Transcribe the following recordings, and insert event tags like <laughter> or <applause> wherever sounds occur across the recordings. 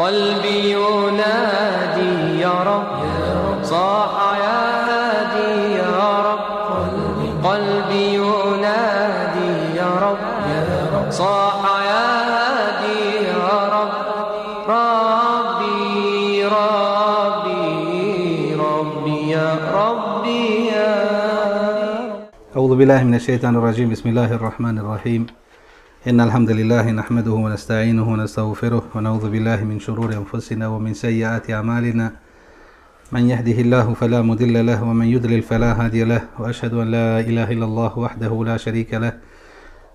قلبي ينادي يا رب صاح يا هادي يا رب. قلبي ينادي يا رب صاح يا هادي يا رب. ربي ربي ربي يا ربي يا أعوذ بالله من الشيطان الرجيم. بسم الله الرحمن الرحيم. إن الحمد لله نحمده ونستعينه ونستغفره ونعوذ بالله من شرور أنفسنا ومن سيئات أعمالنا. من يهده الله فلا مضل له ومن يضلل فلا هادي له. وأشهد أن لا إله إلا الله وحده لا شريك له.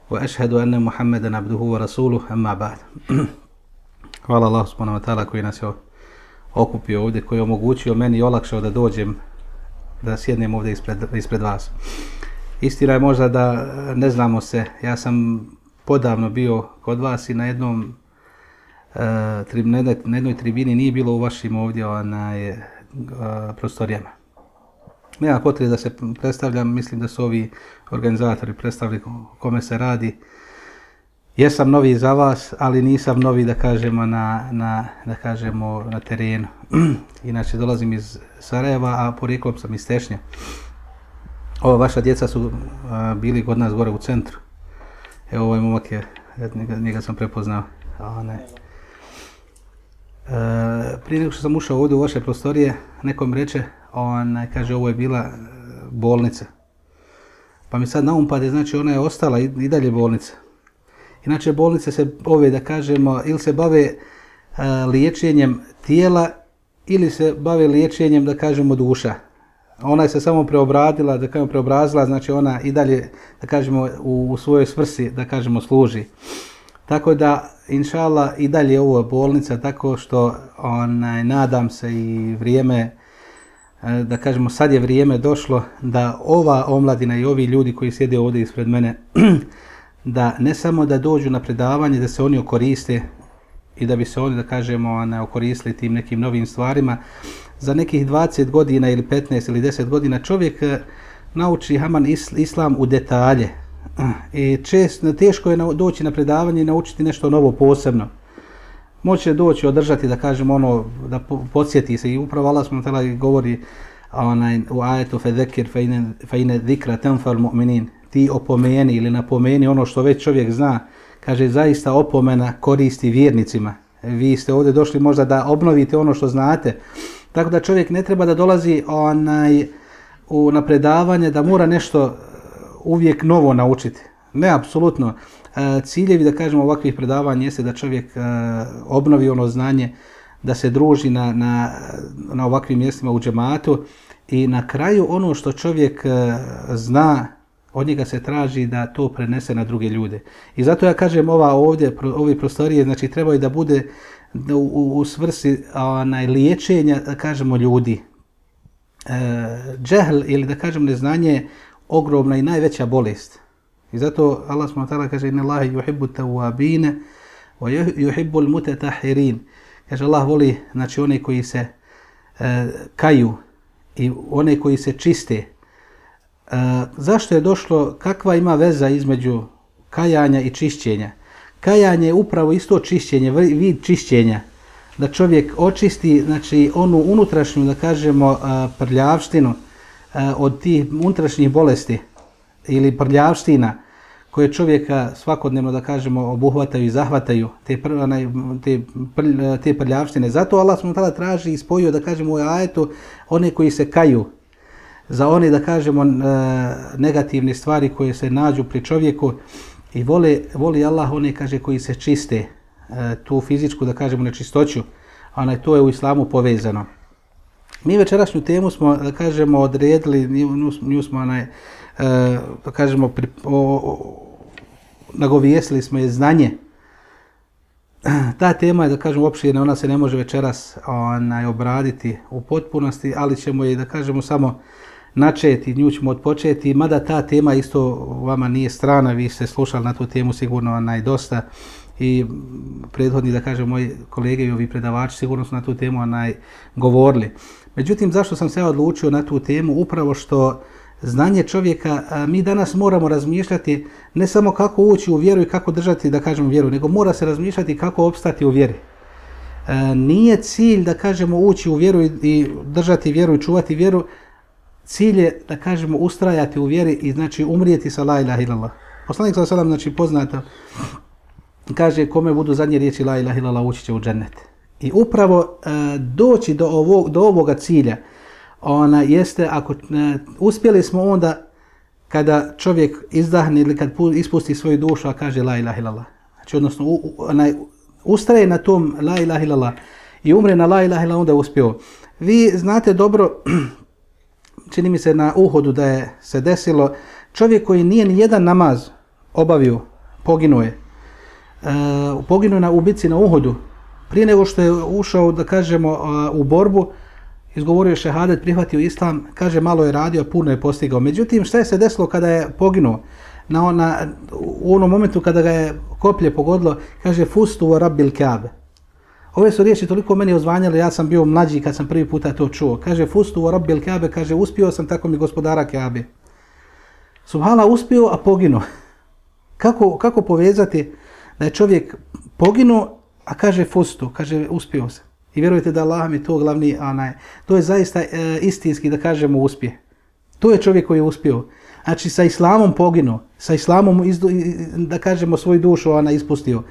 وأشهد أن محمدا عبده ورسوله. أما بعد. <clears throat> Hvala Allah subhanahu wa ta'ala koji nas je okupio ovdje, koji je omogućio meni i olakšao da dođem, da sjednem ovdje ispred, ispred vas. Istina je možda da ne znamo se, ja sam podavno bio kod vas i na jednom e, trib, na, jednoj, na jednoj tribini nije bilo u vašim ovdje onaj, e, prostorijama. Nema potrebe da se predstavljam, mislim da su ovi organizatori predstavili kome se radi. Jesam novi za vas, ali nisam novi da kažemo na, na, da kažemo na terenu. <clears throat> Inače dolazim iz Sarajeva, a porijeklom sam iz Tešnja. Ova vaša djeca su a, bili kod nas gore u centru. Evo ovaj momak je, njega, njega sam prepoznao. A, ne. E, prije nego što sam ušao ovdje u vaše prostorije, nekom reče, on kaže ovo je bila e, bolnica. Pa mi sad na um pade, znači ona je ostala i, i dalje bolnica. Inače bolnice se ove da kažemo ili se bave a, e, liječenjem tijela ili se bave liječenjem da kažemo duša. Ona je se samo preobradila, da kažemo preobrazila, znači ona i dalje da kažemo u, u svojoj svrsi da kažemo služi. Tako da inšala i dalje ovo bolnica tako što onaj nadam se i vrijeme e, da kažemo sad je vrijeme došlo da ova omladina i ovi ljudi koji sjede ovdje ispred mene <clears throat> da ne samo da dođu na predavanje, da se oni okoriste i da bi se oni, da kažemo, okoristili tim nekim novim stvarima, za nekih 20 godina ili 15 ili 10 godina čovjek eh, nauči Haman Islam u detalje. Eh, I čest, teško je doći na predavanje i naučiti nešto novo posebno. Moće doći održati, da kažem ono, da podsjeti se i upravo Allah smo tela govori onaj, u ajetu fe zekir fe ine zikra tenfal mu'minin ti opomeni ili napomeni ono što već čovjek zna, kaže zaista opomena koristi vjernicima. Vi ste ovdje došli možda da obnovite ono što znate. Tako da čovjek ne treba da dolazi onaj u napredavanje da mora nešto e, uvijek novo naučiti. Ne, apsolutno. E, ciljevi, da kažemo, ovakvih predavanja jeste da čovjek e, obnovi ono znanje, da se druži na, na, na ovakvim mjestima u džematu i na kraju ono što čovjek zna, od njega se traži da to prenese na druge ljude. I zato ja kažem ova ovdje, ovi prostorije, znači trebaju da bude u, u svrsi onaj, liječenja, da kažemo, ljudi. E, džehl ili da kažem neznanje ogromna i najveća bolest. I zato Allah s.w.t. kaže inna Allahi yuhibbu tawabine wa yuhibbu al-mutatahirin. Kaže Allah voli znači one koji se e, kaju i one koji se čiste. E, zašto je došlo, kakva ima veza između kajanja i čišćenja? Kajanje je upravo isto čišćenje, vid čišćenja. Da čovjek očisti znači, onu unutrašnju, da kažemo, e, prljavštinu e, od tih unutrašnjih bolesti ili prljavština koje čovjeka svakodnevno, da kažemo, obuhvataju i zahvataju te, pr, onaj, te, pr, te prljavštine. Zato Allah smo tada traži i spojio, da kažemo, u ajetu one koji se kaju, za one, da kažemo, e, negativne stvari koje se nađu pri čovjeku i vole, voli Allah one, kaže, koji se čiste e, tu fizičku, da kažemo, nečistoću, a to je u islamu povezano. Mi večerašnju temu smo, da kažemo, odredili, nju, nju smo, onaj, e, da kažemo, pri, o, o, nagovijesili smo je znanje. <clears throat> Ta tema je, da kažemo, opširna, ona se ne može večeras onaj, obraditi u potpunosti, ali ćemo je, da kažemo, samo načeti, nju ćemo odpočeti, mada ta tema isto vama nije strana, vi ste slušali na tu temu sigurno najdosta i prethodni, da kažem, moji kolege i ovi predavači sigurno su na tu temu onaj, govorili. Međutim, zašto sam se odlučio na tu temu? Upravo što znanje čovjeka, a, mi danas moramo razmišljati ne samo kako ući u vjeru i kako držati, da kažem, vjeru, nego mora se razmišljati kako opstati u vjeri. E, nije cilj da kažemo ući u vjeru i, i držati vjeru i čuvati vjeru, cilj je da kažemo ustrajati u vjeri i znači umrijeti sa la ilaha illallah. Poslanik sa sallam znači poznato kaže kome budu zadnje riječi la ilaha illallah ući će u džennet. I upravo e, doći do, ovog, do ovoga cilja ona jeste ako e, uspjeli smo onda kada čovjek izdahne ili kad ispusti svoju dušu a kaže la ilaha illallah. Znači odnosno u, onaj, ustraje na tom la ilaha illallah i umre na la ilaha illallah onda je uspio. Vi znate dobro čini mi se na uhodu da je se desilo čovjek koji nije ni jedan namaz obavio, poginuo je. E, poginuo na ubici na uhodu. Prije nego što je ušao, da kažemo, e, u borbu, izgovorio šehadet, prihvatio islam, kaže malo je radio, puno je postigao. Međutim, šta je se desilo kada je poginuo? Na, ona, u onom momentu kada ga je koplje pogodilo, kaže fustu wa rabbil kabe. Ove su riječi toliko meni ozvanjale, ja sam bio mlađi kad sam prvi puta to čuo. Kaže fustu u rabbil kabe, kaže uspio sam tako mi gospodara kabe. Subhala uspio, a poginuo. <laughs> Kako, kako povezati da je čovjek poginuo, a kaže fustu, kaže uspio se. I vjerujete da Allah mi to glavni, anaj, to je zaista e, istinski da kažemo uspje. To je čovjek koji je uspio. Znači sa islamom poginuo, sa islamom izdu, da kažemo svoju dušu ona ispustio.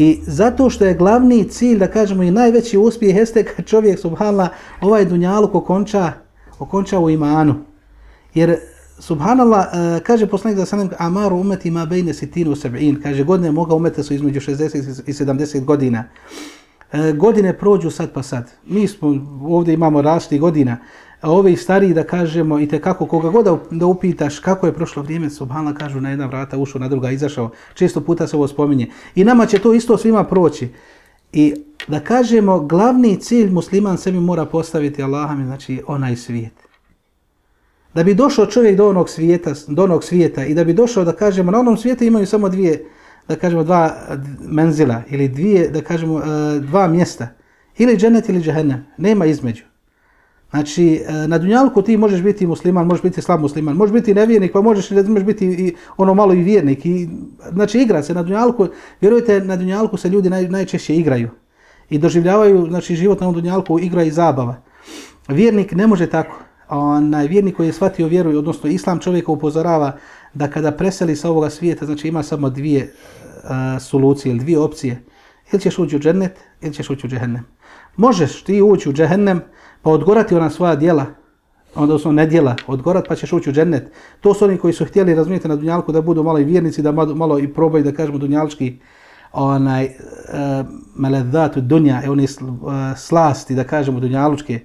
I zato što je glavni cilj, da kažemo i najveći uspjeh, jeste kad čovjek, subhanallah, ovaj dunjaluk okonča, okonča u imanu. Jer Subhanallah, uh, kaže poslanik za sanem, amaru umeti ma bejne sitinu seb'in, kaže, godine moga umeta su između 60 i 70 godina. Uh, godine prođu sad pa sad. Mi smo, ovdje imamo rasti godina, a ovi stariji da kažemo i te kako koga god da upitaš kako je prošlo vrijeme, subhanallah kažu na jedna vrata ušao, na druga izašao, često puta se ovo spominje. I nama će to isto svima proći. I da kažemo, glavni cilj musliman sebi mora postaviti Allahom, znači onaj svijet. Da bi došao čovjek do onog svijeta, do onog svijeta i da bi došao da kažemo na onom svijetu imaju samo dvije da kažemo dva menzila ili dvije da kažemo e, dva mjesta ili džennet ili džehennem nema između znači e, na dunjalku ti možeš biti musliman možeš biti slab musliman možeš biti nevjernik pa možeš ne možeš biti i ono malo i vjernik i znači igra se na dunjalku vjerujte na dunjalku se ljudi naj, najčešće igraju i doživljavaju znači život na ovom dunjalku igra i zabava vjernik ne može tako onaj vjernik koji je shvatio vjeru, odnosno islam čovjeka upozorava da kada preseli sa ovoga svijeta, znači ima samo dvije uh, solucije ili dvije opcije. Ili ćeš ući u džennet, ili ćeš ući u džehennem. Možeš ti ući u džehennem pa odgorati ona svoja djela, odnosno ne djela, odgorat pa ćeš ući u džennet. To su oni koji su htjeli razumijete, na dunjalku da budu malo i vjernici, da malo i probaju da kažemo dunjalčki onaj eh, uh, meledatu dunja, e, oni uh, eh, slasti da kažemo dunjalučke,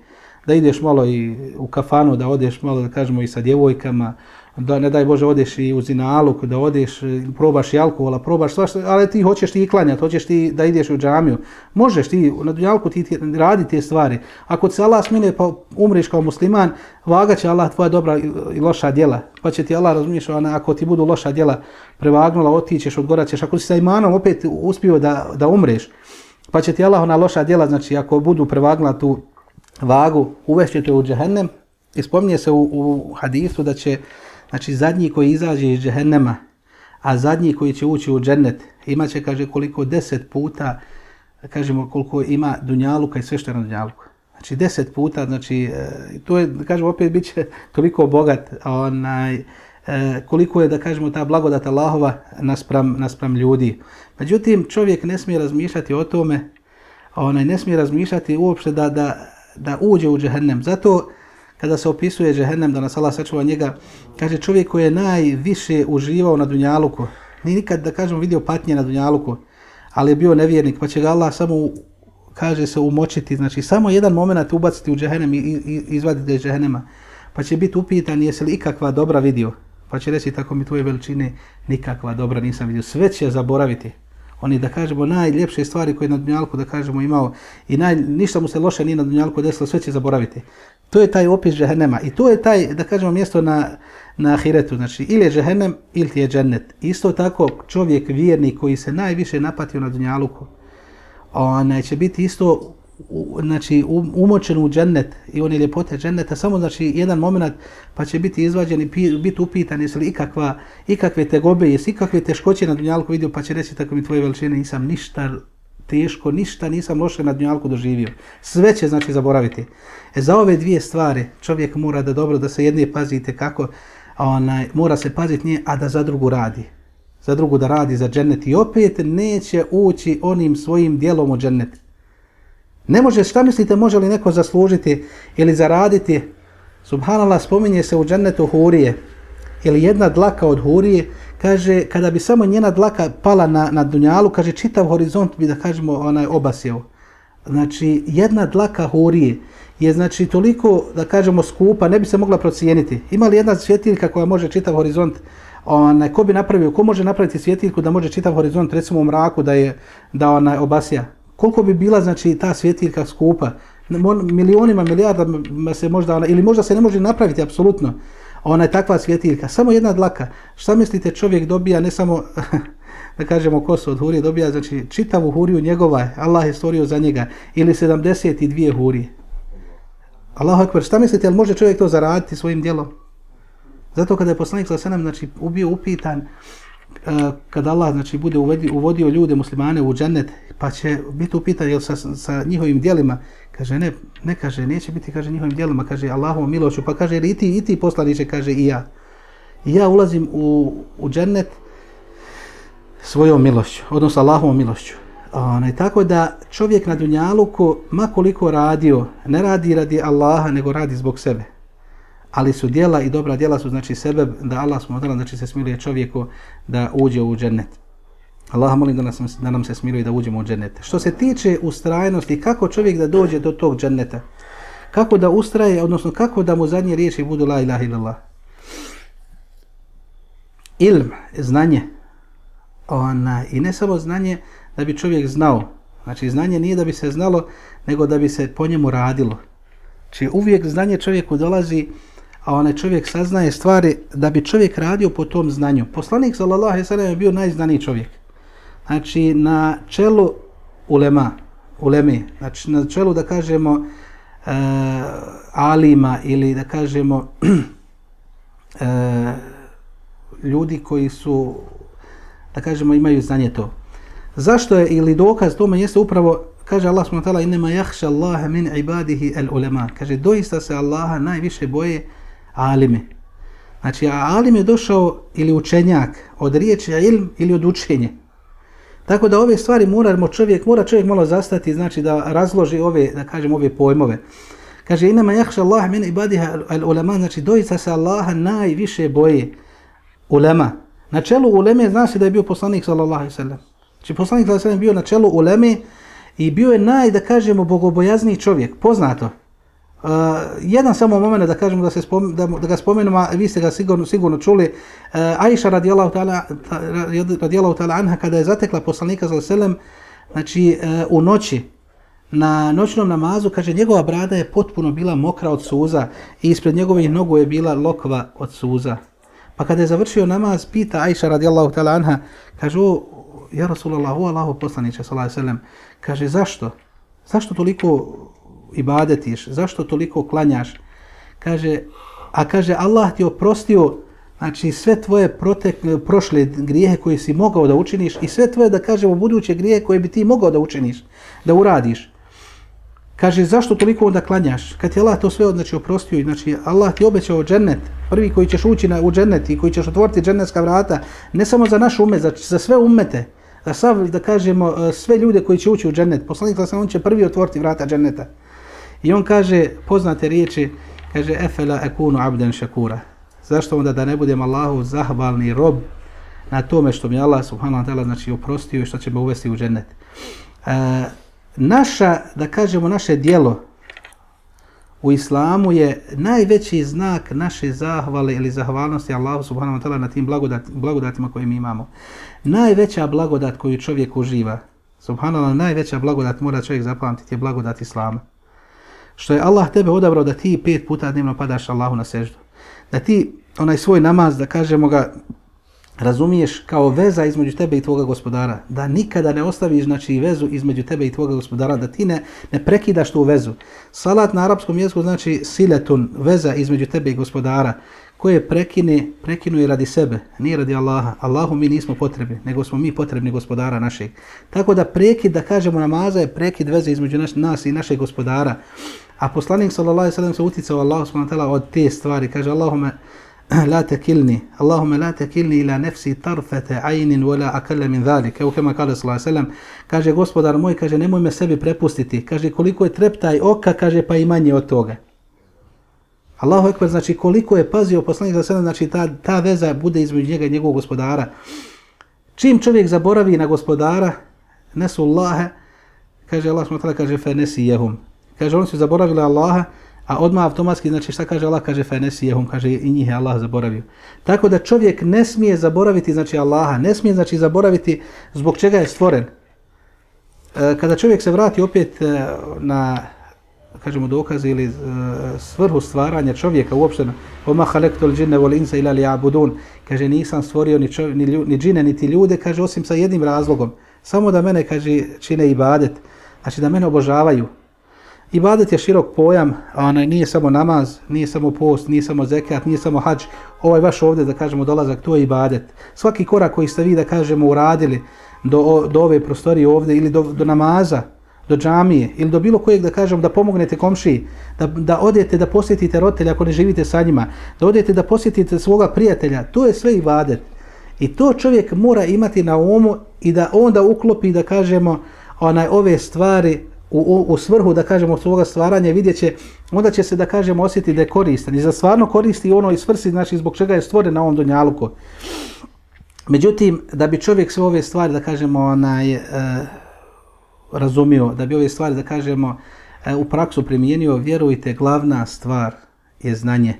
da ideš malo i u kafanu, da odeš malo, da kažemo, i sa djevojkama, da ne daj Bože odeš i u zinaluk, da odeš, e, probaš i alkohola, probaš svašta, ali ti hoćeš ti i klanjati, hoćeš ti da ideš u džamiju. Možeš ti, na dunjalku ti, ti radi te stvari. Ako se Allah smine pa umriš kao musliman, vaga će Allah tvoja dobra i loša djela. Pa će ti Allah, razumiješ, ona, ako ti budu loša djela prevagnula, otićeš, odgoraćeš. Ako si sa imanom opet uspio da, da umreš, pa će ti Allah ona loša djela, znači ako budu prevagnula tu vagu, uvešćete u džehennem i spominje se u, u hadisu da će znači, zadnji koji izađe iz džehennema, a zadnji koji će ući u džennet, imaće, kaže, koliko deset puta, kažemo, koliko ima dunjaluka i sve što je na dunjaluku. Znači, deset puta, znači, e, to je, kažemo, opet bit će toliko bogat, onaj, e, koliko je, da kažemo, ta blagodata Allahova naspram, naspram ljudi. Međutim, čovjek ne smije razmišljati o tome, onaj, ne smije razmišljati uopšte da, da, da uđe u džehennem. Zato kada se opisuje džehennem, da nas Allah sačuva njega, kaže čovjek koji je najviše uživao na Dunjaluku, ni nikad da kažemo vidio patnje na Dunjaluku, ali je bio nevjernik, pa će ga Allah samo kaže se umočiti, znači samo jedan moment ubaciti u džehennem i, i izvaditi iz džehennema, pa će biti upitan jesi li ikakva dobra vidio, pa će reći tako mi tvoje veličine, nikakva dobra nisam vidio, sve će zaboraviti oni da kažemo najljepše stvari koje na dunjalku da kažemo imao i naj, ništa mu se loše ni na dunjalku desilo, sve će zaboraviti. To je taj opis džehennema i to je taj, da kažemo, mjesto na, na ahiretu. Znači, ili je džehennem ili ti je džennet. Isto tako čovjek vjerni koji se najviše napatio na dunjalku, onaj će biti isto u, znači um, umočen u džennet i one ljepote dženneta, samo znači jedan moment pa će biti izvađen i biti upitan jesi li ikakva, ikakve tegobe, jesi ikakve teškoće na dunjalku vidio pa će reći tako mi tvoje veličine nisam ništa teško, ništa nisam loše na dunjalku doživio. Sve će znači zaboraviti. E za ove dvije stvari čovjek mora da dobro, da se jedne pazite kako, onaj, mora se paziti nje, a da za drugu radi. Za drugu da radi za džennet i opet neće ući onim svojim dijelom u džennet. Ne može, šta mislite, može li neko zaslužiti ili zaraditi? Subhanallah, spominje se u džennetu hurije ili jedna dlaka od hurije, kaže, kada bi samo njena dlaka pala na, na dunjalu, kaže, čitav horizont bi, da kažemo, onaj obasjeo. Znači, jedna dlaka hurije je, znači, toliko, da kažemo, skupa, ne bi se mogla procijeniti. Ima li jedna svjetiljka koja može čitav horizont, onaj, ko bi napravio, ko može napraviti svjetiljku da može čitav horizont, recimo u mraku, da je, da onaj, obasija? Koliko bi bila, znači, ta svjetiljka skupa? Milionima, milijardama se možda, ona, ili možda se ne može napraviti, apsolutno ona je takva svjetiljka, samo jedna dlaka. Šta mislite čovjek dobija, ne samo, <laughs> da kažemo kosu od hurije, dobija znači čitavu huriju njegova, Allah je stvorio za njega, ili 72 hurije. Allahu akbar, šta mislite, ali može čovjek to zaraditi svojim djelom? Zato kada je poslanik sa senem, znači, ubio upitan, uh, E, kada Allah znači, bude uvedi, uvodio ljude, muslimane u džennet, pa će biti upitan jel, sa, sa njihovim djelima, Kaže, ne, ne kaže, neće biti, kaže, njihovim dijelima, kaže, Allahovom milošću, pa kaže, i ti, i ti poslaniće, kaže, i ja. I ja ulazim u, u džennet svojom milošću, odnosno Allahovom milošću. Onaj, tako da čovjek na dunjaluku, ma koliko radio, ne radi radi Allaha, nego radi zbog sebe. Ali su dijela i dobra dijela su, znači, sebe, da Allah smo odala, znači, se smiluje čovjeku da uđe u džennet. Allah molim da, nas, da nam se smiluje da uđemo u džennet. Što se tiče ustrajnosti, kako čovjek da dođe do tog dženneta? Kako da ustraje, odnosno kako da mu zadnje riječi budu la ilaha illallah? Ilm, znanje. Ona, I ne samo znanje da bi čovjek znao. Znači znanje nije da bi se znalo, nego da bi se po njemu radilo. Znači uvijek znanje čovjeku dolazi, a onaj čovjek saznaje stvari da bi čovjek radio po tom znanju. Poslanik sallallahu alejhi ve sellem je bio najznaniji čovjek znači na čelu ulema, ulemi, znači na čelu da kažemo uh, alima ili da kažemo uh, <clears throat> ljudi koji su, da kažemo, imaju znanje to. Zašto je ili dokaz tome jeste upravo, kaže Allah subhanahu wa ta'ala, inma yakhsha Allah min ibadihi al ulama. Kaže, doista se Allaha najviše boje alime. Znači, a alim je došao ili učenjak od riječi ilm ili od učenja. Tako da ove stvari moramo čovjek, mora čovjek malo zastati, znači da razloži ove, da kažem, ove pojmove. Kaže, inama jahša Allah min ibadiha al ulema, znači dojica se Allaha najviše boje ulema. Na čelu uleme zna se da je bio poslanik sallallahu alaihi sallam. Znači poslanik sallallahu alaihi sallam bio na čelu uleme i bio je naj, da kažemo, bogobojazniji čovjek, poznato. Uh, jedan samo moment da kažemo da se spom, da, da ga spomenemo, vi ste ga sigurno sigurno čuli. Uh, Aisha radijallahu ta'ala radijallahu ta'ala anha kada je zatekla poslanika sallallahu alejhi ve znači uh, u noći na noćnom namazu kaže njegova brada je potpuno bila mokra od suza i ispred njegovih nogu je bila lokva od suza. Pa kada je završio namaz pita Aisha radijallahu ta'ala anha kaže o ja Rasulullah, o Allahu poslanice sallallahu alejhi ve kaže zašto? Zašto toliko ibadetiš, zašto toliko klanjaš? Kaže, a kaže, Allah ti oprostio znači sve tvoje protek, prošle grijehe koje si mogao da učiniš i sve tvoje, da kažemo, buduće grijehe koje bi ti mogao da učiniš, da uradiš. Kaže, zašto toliko onda klanjaš? Kad ti Allah to sve znači, oprostio, znači Allah ti obećao džennet, prvi koji ćeš ući na, u džennet i koji ćeš otvoriti džennetska vrata, ne samo za naš umet, za, za sve umete, za sav, da kažemo, e, sve ljude koji će ući u džennet. Poslanik sam, on će prvi otvoriti vrata dženneta. I on kaže, poznate riječi, kaže, efela ekunu abden šakura. Zašto onda da ne budem Allahu zahvalni rob na tome što mi Allah subhanahu wa ta'ala znači oprostio i što će me uvesti u džennet. E, naša, da kažemo, naše dijelo u islamu je najveći znak naše zahvale ili zahvalnosti Allahu subhanahu wa ta'ala na tim blagodat, blagodatima koje mi imamo. Najveća blagodat koju čovjek uživa, subhanallah, najveća blagodat mora čovjek zapamtiti je blagodat islama što je Allah tebe odabrao da ti pet puta dnevno padaš Allahu na seždu. Da ti onaj svoj namaz, da kažemo ga, razumiješ kao veza između tebe i tvoga gospodara. Da nikada ne ostaviš znači, vezu između tebe i tvoga gospodara. Da ti ne, ne prekidaš tu vezu. Salat na arapskom jeziku znači siletun, veza između tebe i gospodara koje prekine, prekinu i radi sebe, nije radi Allaha. Allahu mi nismo potrebni, nego smo mi potrebni gospodara našeg. Tako da prekid, da kažemo namaza, je prekid veze između naš, nas i našeg gospodara. A poslanik sallallahu alejhi ve sellem se uticao Allahu subhanahu wa ta'ala od te stvari. Kaže Allahumma <clears throat> la takilni, Allahumma la takilni ila nafsi tarfata aynin wala akalla min zalik. Evo kema kaže sallallahu alejhi ve sellem, kaže gospodar moj, kaže nemoj me sebi prepustiti. Kaže koliko je treptaj oka, kaže pa i manje od toga. Allahu ekber, znači koliko je pazio poslanik ve sellem, znači ta, ta veza bude između njega i njegovog gospodara. Čim čovjek zaboravi na gospodara, nesu kaže Allah smutala, kaže fe nesi. Kaže oni su zaboravili Allaha, a odmah automatski, znači šta kaže Allah, kaže fenesijehum, kaže i njih je Allah zaboravio. Tako da čovjek ne smije zaboraviti, znači Allaha, ne smije znači zaboraviti zbog čega je stvoren. E, kada čovjek se vrati opet e, na kažemo dokaze ili e, svrhu stvaranja čovjeka uopšte oma halektul džinne wal insa ila liya'budun kaže nisam stvorio ni, čov, ni, lju, ni džine niti ljude kaže osim sa jednim razlogom samo da mene kaže čine ibadet znači da mene obožavaju ibadet je širok pojam ona nije samo namaz nije samo post nije samo zekat nije samo hađ. ovaj vaš ovdje da kažemo dolazak to je ibadet svaki korak koji ste vi da kažemo uradili do, do ove prostorije ovdje ili do, do namaza do džamije ili do bilo kojeg da kažem da pomognete komšiji, da, da odete da posjetite roditelja ako ne živite sa njima, da odete da posjetite svoga prijatelja, to je sve ibadet. I to čovjek mora imati na umu i da onda uklopi da kažemo onaj ove stvari u, u, u svrhu da kažemo svoga stvaranja vidjet će, onda će se da kažemo osjetiti da je koristan i za stvarno koristi ono i svrsi znači zbog čega je stvoren na ovom donjaluku. Međutim, da bi čovjek sve ove stvari da kažemo onaj, e, razumio, da bi ove stvari, da kažemo, e, u praksu primijenio, vjerujte, glavna stvar je znanje.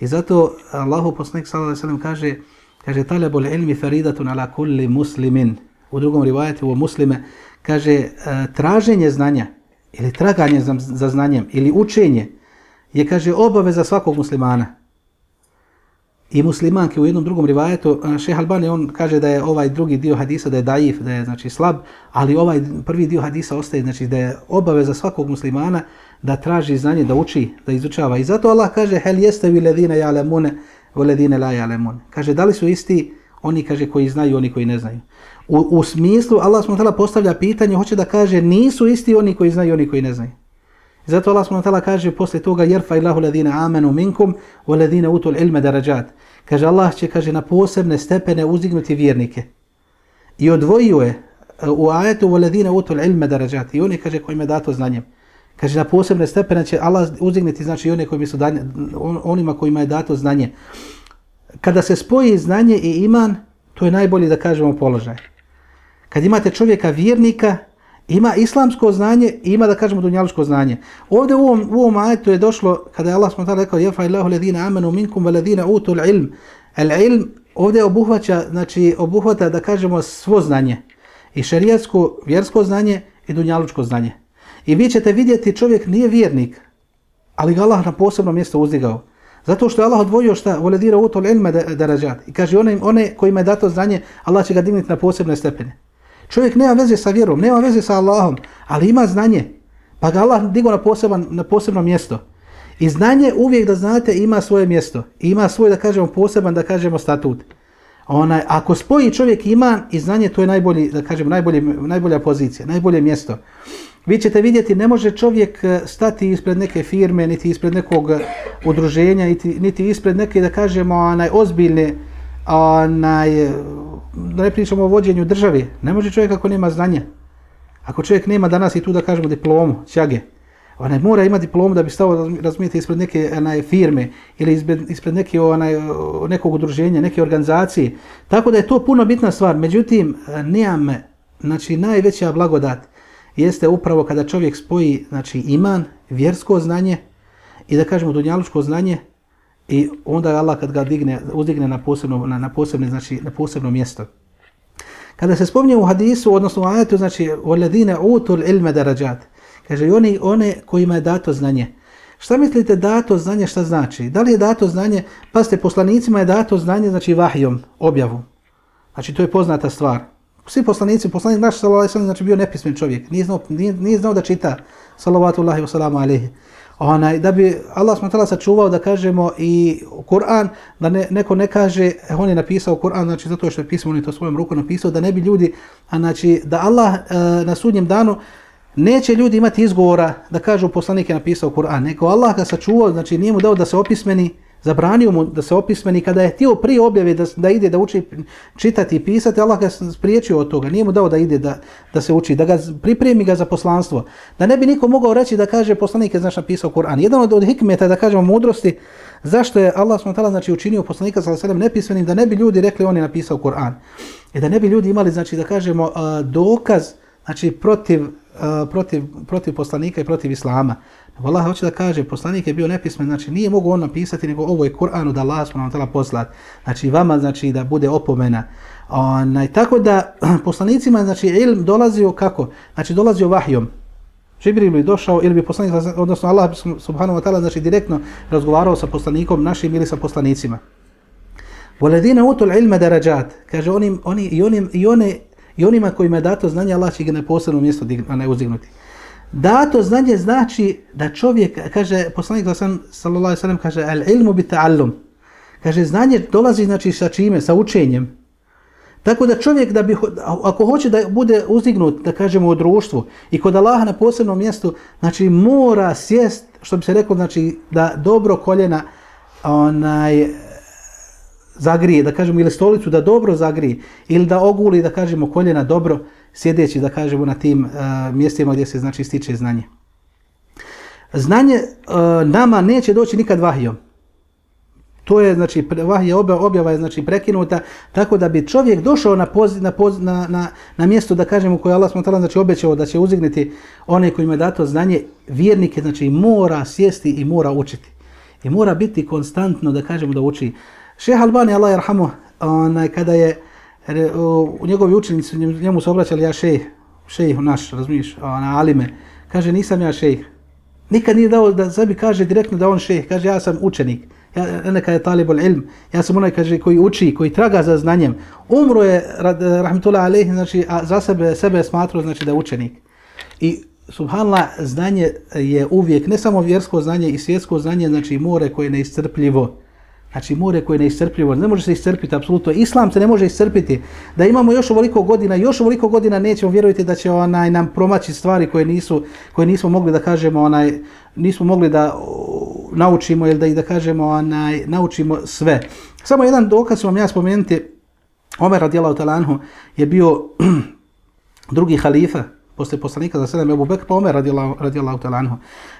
I zato Allahu poslanik sallallahu alejhi ve sellem kaže kaže talabul ilmi faridatun ala kulli muslimin. U drugom rivajetu u muslime kaže e, traženje znanja ili traganje za, za znanjem ili učenje je kaže obaveza svakog muslimana i muslimanke u jednom drugom rivajetu, e, šeh Albani on kaže da je ovaj drugi dio hadisa da je daif, da je znači slab, ali ovaj prvi dio hadisa ostaje znači da je obaveza svakog muslimana da traži znanje, da uči, da izučava. I zato Allah kaže hel jeste vi ledine ja'lemune u ledine la ja'lemune. Kaže da li su isti oni kaže koji znaju, oni koji ne znaju. U, u smislu Allah smo tala postavlja pitanje, hoće da kaže nisu isti oni koji znaju, oni koji ne znaju. Zato Allah subhanahu wa ta'ala kaže posle toga jerfa illahu ladina amanu minkum wa ladina utul ilma darajat. Kaže Allah će kaže na posebne stepene uzdignuti vjernike. I odvojio je e, u ajetu wa ladina utul ilma darajat. I oni kaže kojima je dato znanje. Kaže na posebne stepene će Allah uzdignuti znači one kojima su danje, onima kojima je dato znanje. Kada se spoji znanje i iman, to je najbolji da kažemo položaj. Kad imate čovjeka vjernika, ima islamsko znanje i ima da kažemo dunjaluško znanje. Ovdje u ovom, u ovom ajetu je došlo kada je Allah s.w.t. rekao jefa illahu ledina amenu minkum ve ledina utul ilm. El ilm ovdje obuhvaća, znači obuhvata da kažemo svo znanje. I šerijatsko, vjersko znanje i dunjalučko znanje. I vi ćete vidjeti čovjek nije vjernik, ali ga Allah na posebno mjesto uzdigao. Zato što je Allah odvojio šta voledira utul ilme darađat. I kaže one, one kojima je dato znanje, Allah će ga digniti na posebne stepene. Čovjek nema veze sa vjerom, nema veze sa Allahom, ali ima znanje. Pa ga Allah digo na, poseban, na posebno mjesto. I znanje uvijek da znate ima svoje mjesto. Ima svoj da kažemo poseban da kažemo statut. Onaj, ako spoji čovjek ima i znanje, to je najbolji, da kažemo, najbolji, najbolja pozicija, najbolje mjesto. Vi ćete vidjeti, ne može čovjek eh, stati ispred neke firme, niti ispred nekog eh, udruženja, niti, niti ispred neke, da kažemo, onaj, ozbiljne, onaj, da ne pričamo o vođenju države, ne može čovjek ako nema znanja. Ako čovjek nema danas i tu da kažemo diplomu, ćage, onaj mora imati diplomu da bi stao, razumijete, ispred neke onaj, firme ili ispred, ispred neke, onaj, nekog udruženja, neke organizacije. Tako da je to puno bitna stvar. Međutim, nemam, znači najveća blagodat jeste upravo kada čovjek spoji znači, iman, vjersko znanje i da kažemo dunjalučko znanje I onda Allah kad ga digne, uzdigne na posebno, na, na posebno, znači na posebno mjesto. Kada se spomnje u hadisu, odnosno u ajetu, znači, وَلَّذِينَ عُوتُ الْإِلْمَ دَرَجَاتِ Kaže, oni, one kojima je dato znanje. Šta mislite dato znanje šta znači? Da li je dato znanje, pazite, poslanicima je dato znanje, znači vahijom, objavom. Znači to je poznata stvar. Svi poslanici, poslanik naš sallallahu alejhi ve sellem znači bio nepismen čovjek, nije znao, nije, nije znao da čita sallallahu alejhi ve sellem alejhi. Onaj da bi Allah subhanahu sačuvao da kažemo i Kur'an da ne, neko ne kaže eh, on je napisao Kur'an znači zato što je pismo on je to svojom rukom napisao da ne bi ljudi a znači da Allah e, na sudnjem danu neće ljudi imati izgovora da kažu poslanik je napisao Kur'an nego Allah ga sačuvao znači nije mu dao da se opismeni zabranio mu da se opismeni kada je htio prije objave da, da ide da uči čitati i pisati, Allah ga spriječio od toga, nije mu dao da ide da, da se uči, da ga pripremi ga za poslanstvo. Da ne bi niko mogao reći da kaže poslanik je znaš napisao Kur'an. Jedan od, od hikmeta da kažemo mudrosti, zašto je Allah SWT znači učinio poslanika sa sedem nepismenim, da ne bi ljudi rekli on je napisao Kur'an. I da ne bi ljudi imali znači da kažemo dokaz znači protiv, protiv, protiv poslanika i protiv islama. Allah hoće da kaže, poslanik je bio nepismen, znači nije mogu on napisati, nego ovo je Kur'an da Allah smo nam poslat. Znači vama, znači da bude opomena. Onaj, tako da <clears throat> poslanicima, znači ilm dolazio kako? Znači dolazio vahjom. Žibril bi došao ili bi poslanik, odnosno Allah subhanahu wa ta'ala, znači direktno razgovarao sa poslanikom našim ili sa poslanicima. Voledine utul ilme darajat, kaže oni, oni, i, onim, i, one, i onima kojima je dato znanje, Allah će ga na posebno mjesto ne uzdignuti. Dato znanje znači da čovjek, kaže poslanik sallallahu alejhi ve sellem kaže al ilmu bi ta'allum. Kaže znanje dolazi znači sa čime? Sa učenjem. Tako da čovjek da bi ako hoće da bude uzdignut, da kažemo u društvu i kod Allaha na posebnom mjestu, znači mora sjest, što bi se reklo, znači da dobro koljena onaj zagrije, da kažemo ili stolicu da dobro zagrije ili da oguli da kažemo koljena dobro sjedeći, da kažemo, na tim uh, mjestima gdje se znači stiče znanje. Znanje uh, nama neće doći nikad vahijom. To je, znači, vahija objava je, znači, prekinuta, tako da bi čovjek došao na, poz, na, poz, na, na, na mjesto, da kažemo, koje Allah smo znači, obećao da će uzigniti one koji ima dato znanje, vjernike, znači, mora sjesti i mora učiti. I mora biti konstantno, da kažemo, da uči. Šeha Albani, Allah je rahamo, onaj, kada je, E, u njegovi učenici njemu se obraćali ja šejh, šejh naš, razumiješ, na alime. Kaže, nisam ja šejh. Nikad nije dao da sebi kaže direktno da on šejh. Kaže, ja sam učenik. Ja neka je talibul ilm. Ja sam onaj kaže koji uči, koji traga za znanjem. Umro je e, rahmetullah alejhi, znači a za sebe sebe smatrao znači da je učenik. I subhanallah znanje je uvijek ne samo vjersko znanje i svjetsko znanje, znači more koje je neiscrpljivo. Znači more koje je neiscrpljivo, ne može se iscrpiti, apsolutno. Islam se ne može iscrpiti. Da imamo još ovoliko godina, još ovoliko godina nećemo vjerovati da će onaj nam promaći stvari koje nisu koje nismo mogli da kažemo onaj nismo mogli da uh, naučimo ili da i da kažemo onaj naučimo sve. Samo jedan dokaz vam ja spomenuti Omer radijallahu talanhu je bio <clears throat> drugi halifa posle poslanika za sedam Abu Bekr pa Omer radijallahu radijallahu talanhu.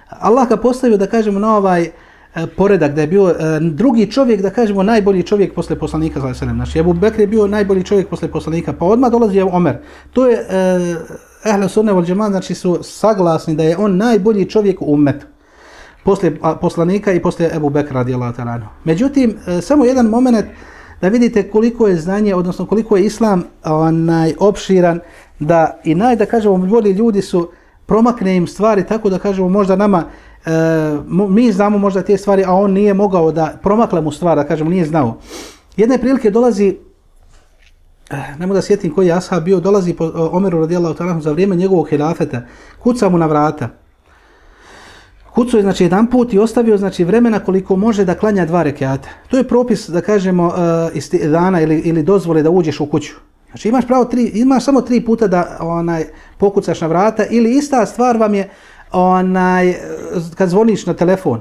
Allah ga postavio da kažemo na ovaj uh, E, poredak da je bio e, drugi čovjek da kažemo najbolji čovjek posle poslanika sallallahu alejhi ve sellem. Znači Abu Bekr je bio najbolji čovjek posle poslanika pa odmah dolazi Omer. To je e, ehle sunne wal džemat znači su saglasni da je on najbolji čovjek u ummetu posle poslanika i posle Ebu Bekra radijallahu ta'ala međutim samo jedan momenat da vidite koliko je znanje odnosno koliko je islam onaj opširan da i naj da kažemo bolji ljudi su promakne im stvari tako da kažemo možda nama e, mi znamo možda te stvari, a on nije mogao da promakle mu stvar, da kažemo, nije znao. Jedne prilike dolazi, e, ne mogu da sjetim koji je ashab bio, dolazi po e, Omeru radijallahu ta'ala za vrijeme njegovog hilafeta, kuca mu na vrata. Kucu je znači jedan put i ostavio znači vremena koliko može da klanja dva rekiata. To je propis da kažemo e, uh, iz dana ili, ili dozvole da uđeš u kuću. Znači imaš pravo tri, imaš samo tri puta da onaj pokucaš na vrata ili ista stvar vam je onaj, kad zvoniš na telefon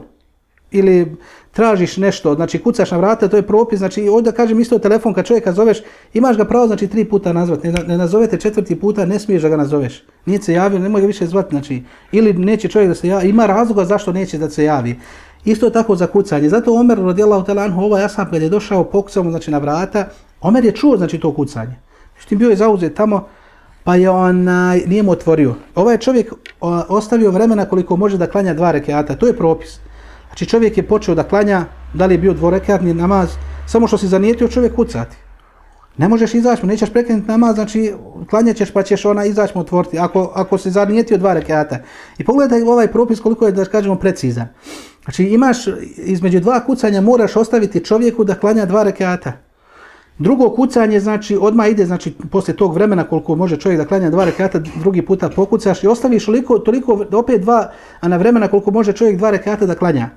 ili tražiš nešto, znači kucaš na vrata, to je propis, znači ovdje kažem isto telefon, kad čovjeka zoveš, imaš ga pravo, znači tri puta nazvat, ne, ne nazovete četvrti puta, ne smiješ da ga nazoveš, nije se javio, ne može više zvati, znači, ili neće čovjek da se javi, ima razloga zašto neće da se javi. Isto tako za kucanje, zato Omer radijallahu u anhu, ova ja sam kad je došao, pokucao znači na vrata, Omer je čuo, znači to kucanje, što bio je zauzet tamo, pa je onaj, nije mu otvorio. Ovaj čovjek ostavio vremena koliko može da klanja dva rekeata, to je propis. Znači čovjek je počeo da klanja, da li je bio dvorekatni namaz, samo što se zanijetio čovjek kucati. Ne možeš izaći, nećeš prekinuti namaz, znači klanjat ćeš pa ćeš ona izaći mu otvoriti, ako, ako se zanijetio dva rekata. I pogledaj ovaj propis koliko je, da kažemo, precizan. Znači imaš, između dva kucanja moraš ostaviti čovjeku da klanja dva rekata. Drugo kucanje, znači, odmah ide, znači, poslije tog vremena koliko može čovjek da klanja dva rekata, drugi puta pokucaš i ostaviš toliko, toliko, opet dva, a na vremena koliko može čovjek dva rekata da klanja.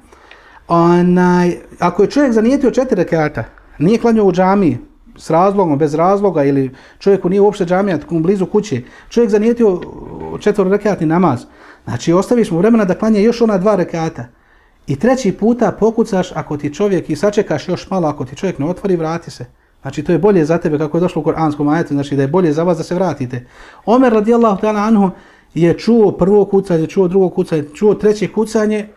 Onaj, ako je čovjek zanijetio četiri rekata, nije klanjao u džamiji, s razlogom, bez razloga, ili čovjeku nije uopšte džamija, tako blizu kuće, čovjek zanijetio četvr rekatni namaz, znači, ostaviš mu vremena da klanja još ona dva rekata. I treći puta pokucaš ako ti čovjek i sačekaš još malo, ako ti čovjek ne otvori, vrati se. Znači to je bolje za tebe kako je došlo u Koranskom ajetu, znači da je bolje za vas da se vratite. Omer radijallahu ta'ala anhu je čuo prvo kucanje, čuo drugo kucanje, čuo treće kucanje,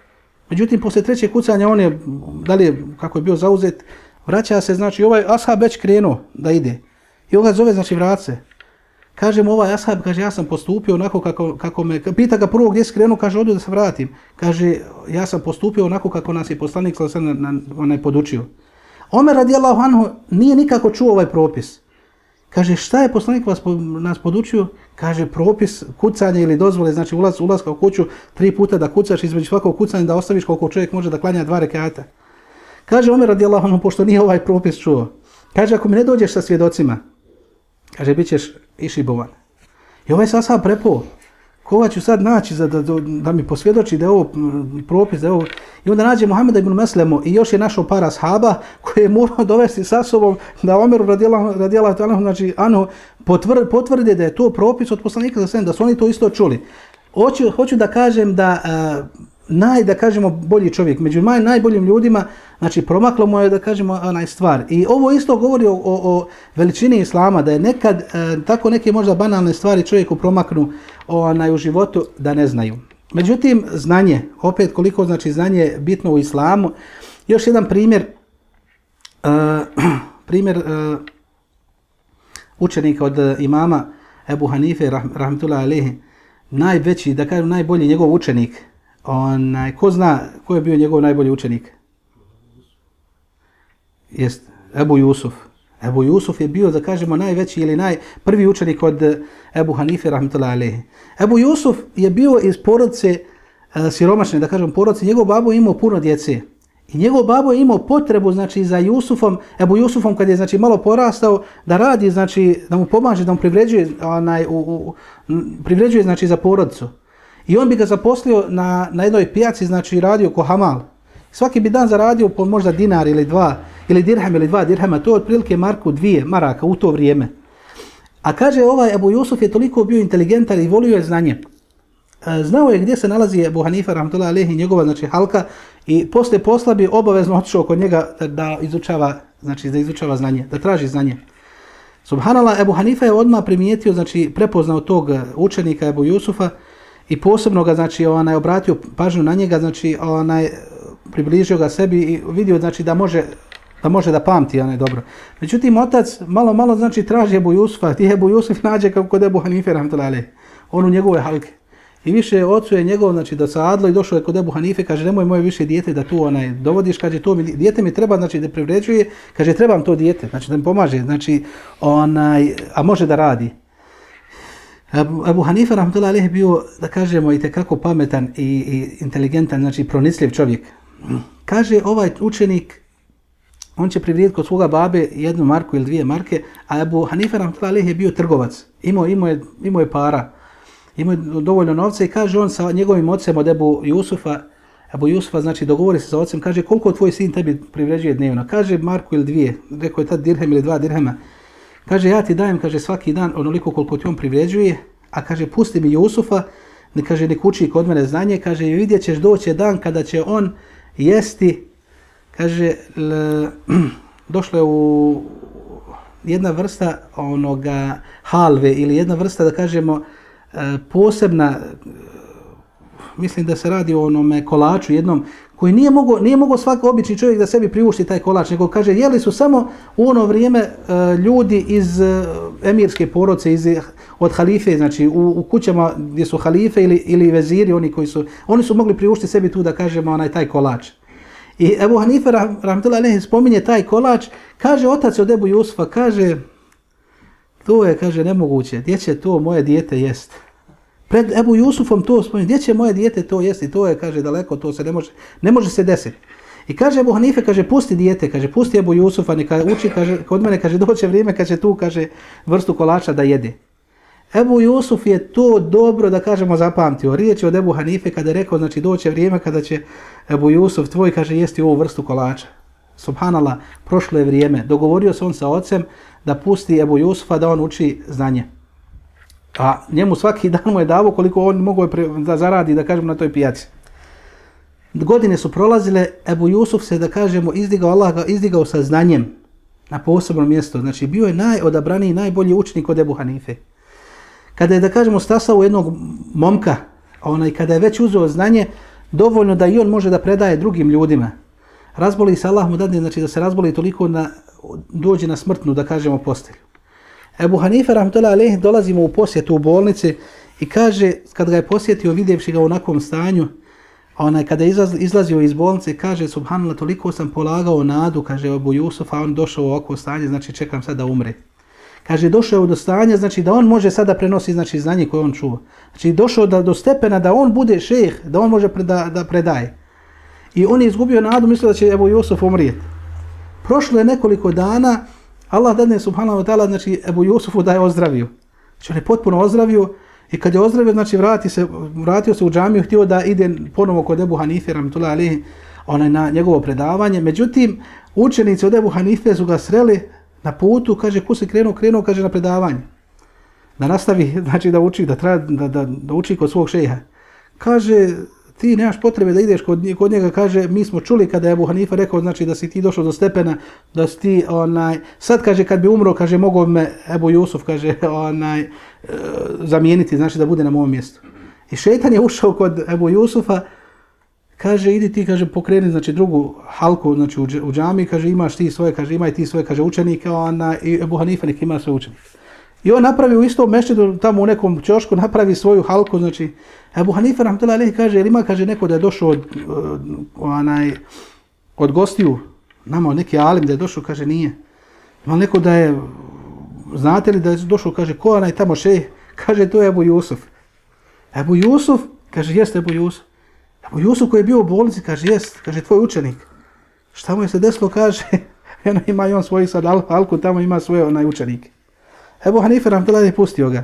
međutim posle trećeg kucanja on je, da li je, kako je bio zauzet, vraća se, znači ovaj ashab već krenuo da ide. I on ga zove, znači vrat se. Kaže mu ovaj ashab, kaže ja sam postupio onako kako, kako me, pita ga prvo gdje si krenuo, kaže odu da se vratim. Kaže ja sam postupio onako kako nas je poslanik sa na, na, na, podučio. Omer radijallahu anhu nije nikako čuo ovaj propis. Kaže, šta je poslanik vas nas podučio? Kaže, propis kucanja ili dozvole, znači ulaz, ulazka u kuću, tri puta da kucaš između svakog kucanja da ostaviš koliko čovjek može da klanja dva rekata. Kaže, Omer radijallahu anhu, pošto nije ovaj propis čuo. Kaže, ako mi ne dođeš sa svjedocima, kaže, bit ćeš išibovan. I ovaj sasa prepo, koga ću sad naći za da, da, da mi posvjedoči da je ovo propis, da je ovo... I onda nađe Muhammeda ibn Meslemu i još je našao para shaba koje je morao <laughs> dovesti sa sobom da Omeru radijela, radijala znači, ano, potvr, potvrde da je to propis od poslanika za sve, da su oni to isto čuli. Hoću, hoću da kažem da naj, da kažemo, bolji čovjek, među naj, najboljim ljudima, znači promaklo mu je, da kažemo, onaj stvar. I ovo isto govori o, o, o veličini Islama, da je nekad e, tako neke možda banalne stvari čovjeku promaknu onaj, u životu da ne znaju. Međutim, znanje, opet koliko znači znanje bitno u Islamu, još jedan primjer, e, <clears throat> primjer e, učenika od imama Ebu Hanife, rah, rahmetullah alihi, najveći, da kažem, najbolji njegov učenik, onaj, ko zna ko je bio njegov najbolji učenik? Jest Ebu Jusuf. Ebu Jusuf je bio, da kažemo, najveći ili naj prvi učenik od eh, Ebu Hanife, rahmatullahi alaihi. Ebu Jusuf je bio iz porodice uh, siromašne, da kažem, porodice. Njegov babo imao puno djece. I njegov babo je imao potrebu, znači, za Jusufom, Ebu Jusufom, kad je, znači, malo porastao, da radi, znači, da mu pomaže, da mu privređuje, onaj, u, u, privređuje, znači, za porodicu. I on bi ga zaposlio na, na jednoj pijaci, znači radio ko hamal. Svaki bi dan zaradio po možda dinar ili dva, ili dirham ili dva dirhema, to je otprilike marku dvije maraka u to vrijeme. A kaže ovaj Abu Jusuf je toliko bio inteligentan i volio je znanje. E, znao je gdje se nalazi Abu Hanifa, rahmatullahi alihi, njegova znači, halka i posle posla bi obavezno otišao kod njega da, da izučava, znači da izučava znanje, da traži znanje. Subhanallah, Abu Hanifa je odmah primijetio, znači prepoznao tog e, učenika Abu Jusufa, i posebno ga znači onaj obratio pažnju na njega znači onaj približio ga sebi i vidio znači da može da može da pamti onaj dobro. Međutim otac malo malo znači traži Ebu Jusufa, ti Ebu Jusuf nađe kako kod Abu Hanife rahmetullahi on u njegove halke. I više ocu je njegov, znači da sadlo i došao je kod Ebu Hanife, kaže nemoj moje više dijete da tu onaj dovodiš, kaže to mi, dijete mi treba, znači da privređuje, kaže trebam to dijete, znači da mi pomaže, znači onaj, a može da radi. Abu, Abu Hanifa rahmatullahi alejhi bio da kažemo i kako pametan i, i inteligentan, znači pronicljiv čovjek. Kaže ovaj učenik on će privrijediti kod svoga babe jednu marku ili dvije marke, a Abu Hanifa rahmatullahi je bio trgovac. Imao imao je imao je para. Imao je dovoljno novca i kaže on sa njegovim ocem od Abu Jusufa Abu Jusufa, znači dogovori se sa ocem, kaže koliko tvoj sin tebi privređuje dnevno? Kaže marku ili dvije, rekao je tad dirhem ili dva dirhema. Kaže, ja ti dajem, kaže, svaki dan onoliko koliko ti on privređuje, a kaže, pusti mi Jusufa, ne kaže, ne kući kod mene znanje, kaže, i vidjet ćeš doće dan kada će on jesti, kaže, l, <clears throat> došlo je u jedna vrsta onoga halve ili jedna vrsta, da kažemo, e, posebna, mislim da se radi o onome kolaču jednom, koji nije mogao, nije mogao svaki obični čovjek da sebi priušti taj kolač, nego kaže, jeli su samo u ono vrijeme e, ljudi iz e, emirske poroce, iz, od halife, znači u, u kućama gdje su halife ili, ili veziri, oni koji su, oni su mogli priušti sebi tu da kažemo onaj taj kolač. I Ebu Hanife, rahmatullahi alaihi, spominje taj kolač, kaže otac od Ebu Jusufa, kaže, to je, kaže, nemoguće, gdje će to moje dijete jest? Pred Ebu Jusufom to spominje, gdje će moje dijete to jesti? To je, kaže, daleko, to se ne može, ne može se desiti. I kaže Ebu Hanife, kaže, pusti dijete, kaže, pusti Ebu Jusufa, neka uči, kaže, kod mene, kaže, doće vrijeme kad će tu, kaže, vrstu kolača da jede. Ebu Jusuf je to dobro, da kažemo, zapamtio. Riječ je od Ebu Hanife kada je rekao, znači, doće vrijeme kada će Ebu Jusuf tvoj, kaže, jesti ovu vrstu kolača. Subhanallah, prošlo je vrijeme. Dogovorio se on sa ocem da pusti Ebu Jusufa da on uči znanje. A njemu svaki dan mu je davo koliko on mogu da zaradi, da kažemo, na toj pijaci. Godine su prolazile, Ebu Jusuf se, da kažemo, izdigao, Allah ga izdigao sa znanjem na posebno mjesto. Znači, bio je najodabraniji, najbolji učenik od Ebu Hanife. Kada je, da kažemo, stasao jednog momka, onaj, kada je već uzeo znanje, dovoljno da i on može da predaje drugim ljudima. Razboli se Allah mu dadne, znači da se razboli toliko na, dođe na smrtnu, da kažemo, postelju. Ebu Hanife, rahmatullahi alaih, dolazimo u posjetu u bolnici i kaže, kad ga je posjetio, vidjevši ga u onakvom stanju, onaj, kada je izlazio iz bolnice, kaže, subhanallah, toliko sam polagao nadu, kaže Ebu Jusuf, a on došao u ovakvo stanje, znači čekam sad da umre. Kaže, došao do stanja, znači da on može sada prenosi znači, znanje koje on čuva. Znači, došao da, do stepena da on bude šejh, da on može preda, da predaje. I on je izgubio nadu, mislio da će Ebu Jusuf umrijeti. Prošlo je nekoliko dana, Allah dadne subhanahu wa ta'ala, znači Ebu Jusufu da je ozdravio. Znači on je potpuno ozdravio i kad je ozdravio, znači vrati se, vratio se u džamiju, htio da ide ponovo kod Ebu Hanife, ramtula alihi, onaj na njegovo predavanje. Međutim, učenici od Ebu Hanife su ga sreli na putu, kaže, ko se krenuo, krenuo, kaže, na predavanje. Da nastavi, <laughs> znači da uči, da, tra, da, da, da uči kod svog šeha. Kaže, ti nemaš potrebe da ideš kod, kod njega, kaže, mi smo čuli kada je Abu Hanifa rekao, znači da si ti došao do stepena, da si ti, onaj, sad kaže, kad bi umro, kaže, mogo me Ebu Jusuf, kaže, <laughs> onaj, e, zamijeniti, znači da bude na mom mjestu. I šetan je ušao kod Ebu Jusufa, kaže, idi ti, kaže, pokreni, znači, drugu halku, znači, u, džami, kaže, imaš ti svoje, kaže, imaj ti svoje, kaže, učenike, ona, i Ebu Hanifa nek ima svoje učenike. I on napravi u istom mešćidu, tamo u nekom čošku, napravi svoju halku, znači, Ebu Hanifa, rahmatullahi alaihi, kaže, ili ima, kaže, neko da je došao od, onaj, od gostiju, nama, od neki alim da je došao, kaže, nije. Ima neko da je, znate li da je došao, kaže, ko onaj tamo šej, kaže, to je Ebu Jusuf. Ebu Jusuf, kaže, jeste Ebu Jusuf. Evo Jusuf koji je bio u bolnici, kaže, jest, kaže, tvoj učenik. Šta mu je se desilo, kaže, <laughs> eno ima i on svoj sad alku, tamo ima svoje onaj učenike. Ebu Hanife je pustio ga.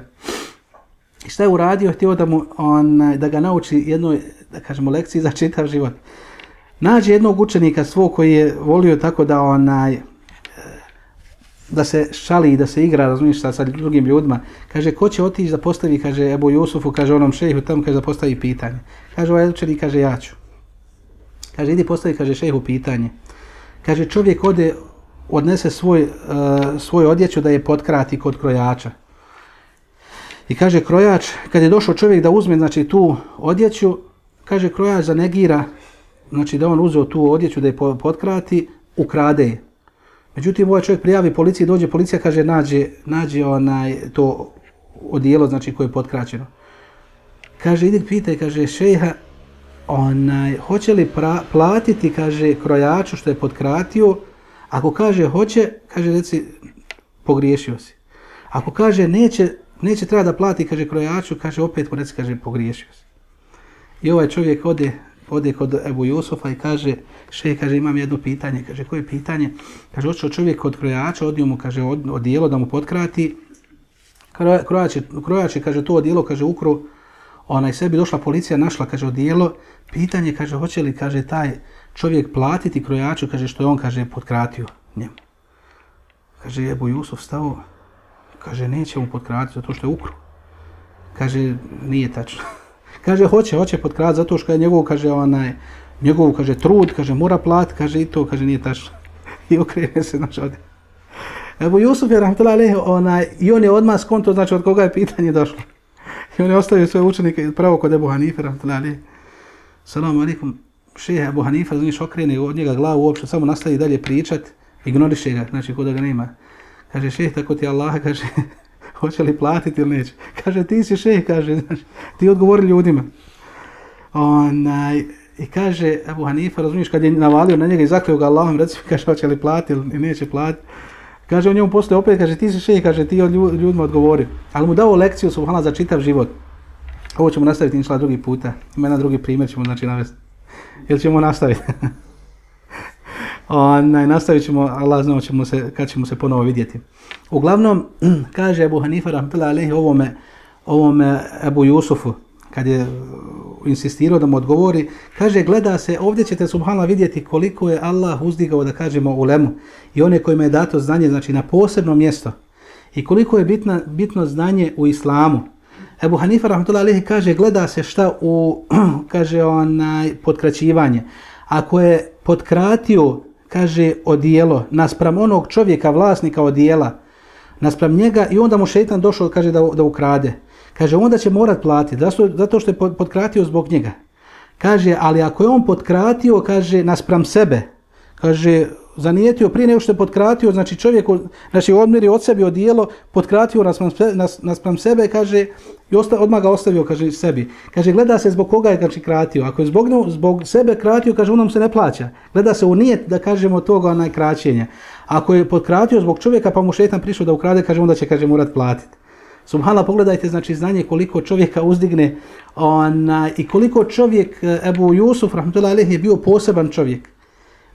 I šta je uradio? Htio da, mu, on, da ga nauči jednoj, da kažemo, lekciji za čitav život. Nađe jednog učenika svog koji je volio tako da onaj da se šali i da se igra, razumiješ, sa, sa drugim ljudima. Kaže, ko će otići da postavi, kaže Ebu Jusufu, kaže onom šehu, tamo kaže da postavi pitanje. Kaže, ovaj učenik, kaže, ja ću. Kaže, idi postavi, kaže šehu pitanje. Kaže, čovjek ode odnese svoj, e, uh, svoj odjeću da je potkrati kod krojača. I kaže krojač, kad je došao čovjek da uzme znači, tu odjeću, kaže krojač zanegira, znači da on uzeo tu odjeću da je potkrati, ukrade je. Međutim, ovaj čovjek prijavi policiji, dođe policija, kaže, nađe, nađe onaj, to odijelo, znači, koje je potkraćeno. Kaže, idi pitaj, kaže, šeha, onaj, hoće li pra, platiti, kaže, krojaču što je potkratio, Ako kaže hoće, kaže reci pogriješio si. Ako kaže neće, neće treba da plati, kaže krojaču, kaže opet mu reci, kaže pogriješio si. I ovaj čovjek ode, ode kod Ebu Jusufa i kaže, še, kaže imam jedno pitanje, kaže koje pitanje? Kaže očeo čovjek kod krojača, odio mu, kaže, od, odijelo da mu potkrati. Krojač, krojač je, kaže, to odijelo, kaže, ukro, onaj sebi došla policija, našla, kaže, odijelo. Pitanje, kaže, hoće li, kaže, taj, čovjek platiti krojaču, kaže što je on, kaže, potkratio njemu. Kaže, Ebu Jusuf stao, kaže, neće mu potkratiti zato što je ukru. Kaže, nije tačno. <laughs> kaže, hoće, hoće potkrat zato što je njegov, kaže, onaj, njegov, kaže, trud, kaže, mora plat, kaže, i to, kaže, nije tačno. <laughs> I okrene se, znači, ode. Evo Jusuf je, rahmatullahi alaihi, onaj, i on je odmah skonto, znači, od koga je pitanje došlo. <laughs> I on je ostavio svoje učenike pravo kod Ebu Hanife, rahmatullahi alaihi. Salamu alaikum šeha Ebu Hanife, znači okrene od njega glavu uopšte, samo nastavi dalje pričat, ignoriše ga, znači kod ga nema. Kaže, šeha, tako ti Allah, <laughs> kaže, hoće li platiti ili neće? Kaže, ti si šeh, kaže, znači, ti odgovori ljudima. Onaj, I kaže, Abu Hanifa, razumiješ, kad je navalio na njega i zakleo ga Allahom, reci mi, kaže, hoće li platiti ili neće platiti. Kaže on njemu posle opet, kaže ti si še, kaže ti od ljudima odgovori. Ali mu dao lekciju subhanallah za čitav život. Ovo ćemo nastaviti inšla drugi puta. Ima jedan drugi primjer ćemo znači navesti. Ili ćemo nastaviti? <laughs> Onaj, nastavit ćemo, Allah znao ćemo se, kad ćemo se ponovo vidjeti. Uglavnom, <clears throat> kaže Ebu Hanifa, rahmatullahi alaihi, ovome, ovome Ebu Jusufu, kad je uh, insistirao da mu odgovori, kaže, gleda se, ovdje ćete subhanallah vidjeti koliko je Allah uzdigao, da kažemo, ulemu i one kojima je dato znanje, znači na posebno mjesto. I koliko je bitna, bitno znanje u islamu. Ebu Hanifa, rahmatullahi alihi kaže, gleda se šta u, <clears throat> kaže, onaj, potkraćivanje. Ako je potkratio, kaže, odijelo, naspram onog čovjeka, vlasnika odijela, naspram njega i onda mu šeitan došao, kaže, da, da ukrade. Kaže, onda će morat platiti, zato, zato što je pod- podkratio zbog njega. Kaže, ali ako je on podkratio, kaže, naspram sebe, kaže, zanijetio prije nego što je podkratio, znači čovjek, znači odmiri od sebe odijelo, podkratio naspram, nas, naspram sebe, kaže, i osta, odmah ga ostavio, kaže, sebi. Kaže, gleda se zbog koga je, znači, kratio. Ako je zbog, zbog sebe kratio, kaže, onom se ne plaća. Gleda se u nijet, da kažemo, toga onaj kraćenja. Ako je podkratio zbog čovjeka, pa mu šetan prišao da ukrade, kaže, onda će, kaže, morat platiti. Subhanallah, pogledajte, znači, znanje koliko čovjeka uzdigne ona, i koliko čovjek, eh, Ebu Jusuf, rahmatullahi alaihi, je bio poseban čovjek.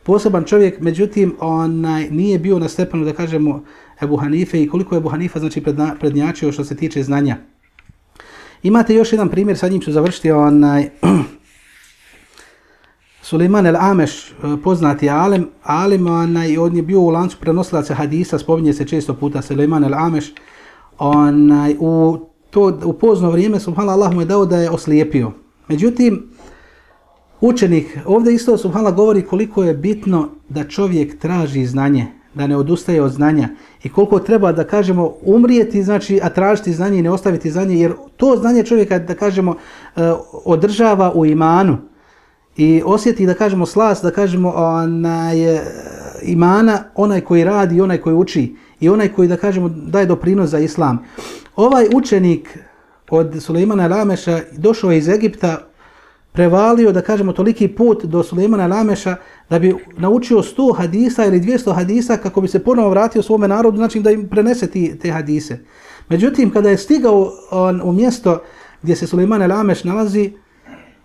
Poseban čovjek, međutim, onaj, nije bio na stepenu, da kažemo, Ebu Hanife i koliko je Ebu Hanifa, znači, predna, prednjačio što se tiče znanja. Imate još jedan primjer, sa njim ću završiti, onaj, <clears throat> Suleiman el-Ameš, eh, poznati alem, alem, onaj, on je bio u lancu prenosilaca hadisa, spominje se često puta Suleiman el-Ameš, onaj, u, to, u pozno vrijeme, subhanallah, Allah mu je dao da je oslijepio. Međutim, učenik, ovdje isto subhanallah govori koliko je bitno da čovjek traži znanje, da ne odustaje od znanja i koliko treba da kažemo umrijeti, znači, a tražiti znanje i ne ostaviti znanje, jer to znanje čovjeka, da kažemo, eh, održava u imanu i osjeti, da kažemo, slas, da kažemo, onaj, eh, imana, onaj koji radi i onaj koji uči i onaj koji, da kažemo, daje doprinos za islam. Ovaj učenik od Sulejmana Lameša došao je iz Egipta, prevalio, da kažemo, toliki put do Sulejmana Lameša da bi naučio 100 hadisa ili 200 hadisa kako bi se ponovo vratio svome narodu, znači da im prenese ti, te hadise. Međutim, kada je stigao on, u mjesto gdje se Sulejman Lameš nalazi,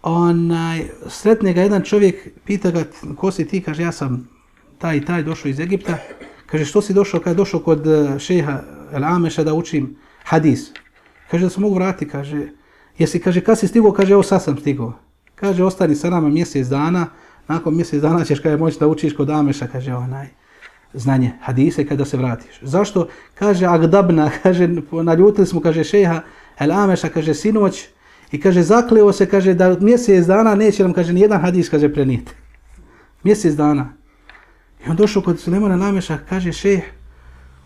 onaj, sretne ga jedan čovjek, pita ga, ko si ti, kaže, ja sam taj i taj došao iz Egipta, kaže, što si došao, kada je došao kod e, šeha Al-Ameša da učim hadis. Kaže, da se mogu vratiti, kaže, jesi, kaže, kad si stigao, kaže, evo sad sam stigao. Kaže, ostani sa nama mjesec dana, nakon mjesec dana ćeš, kada moći da učiš kod Ameša, kaže, onaj, znanje, hadise, kada se vratiš. Zašto? Kaže, Agdabna, <laughs> kaže, naljutili smo, kaže, šeha Al-Ameša, kaže, sinoć, i kaže, zakleo se, kaže, da mjesec dana neće nam, kaže, nijedan hadis, kaže, prenijeti. Mjesec dana. I on došao kod Sulemana Nameša, kaže, šeh,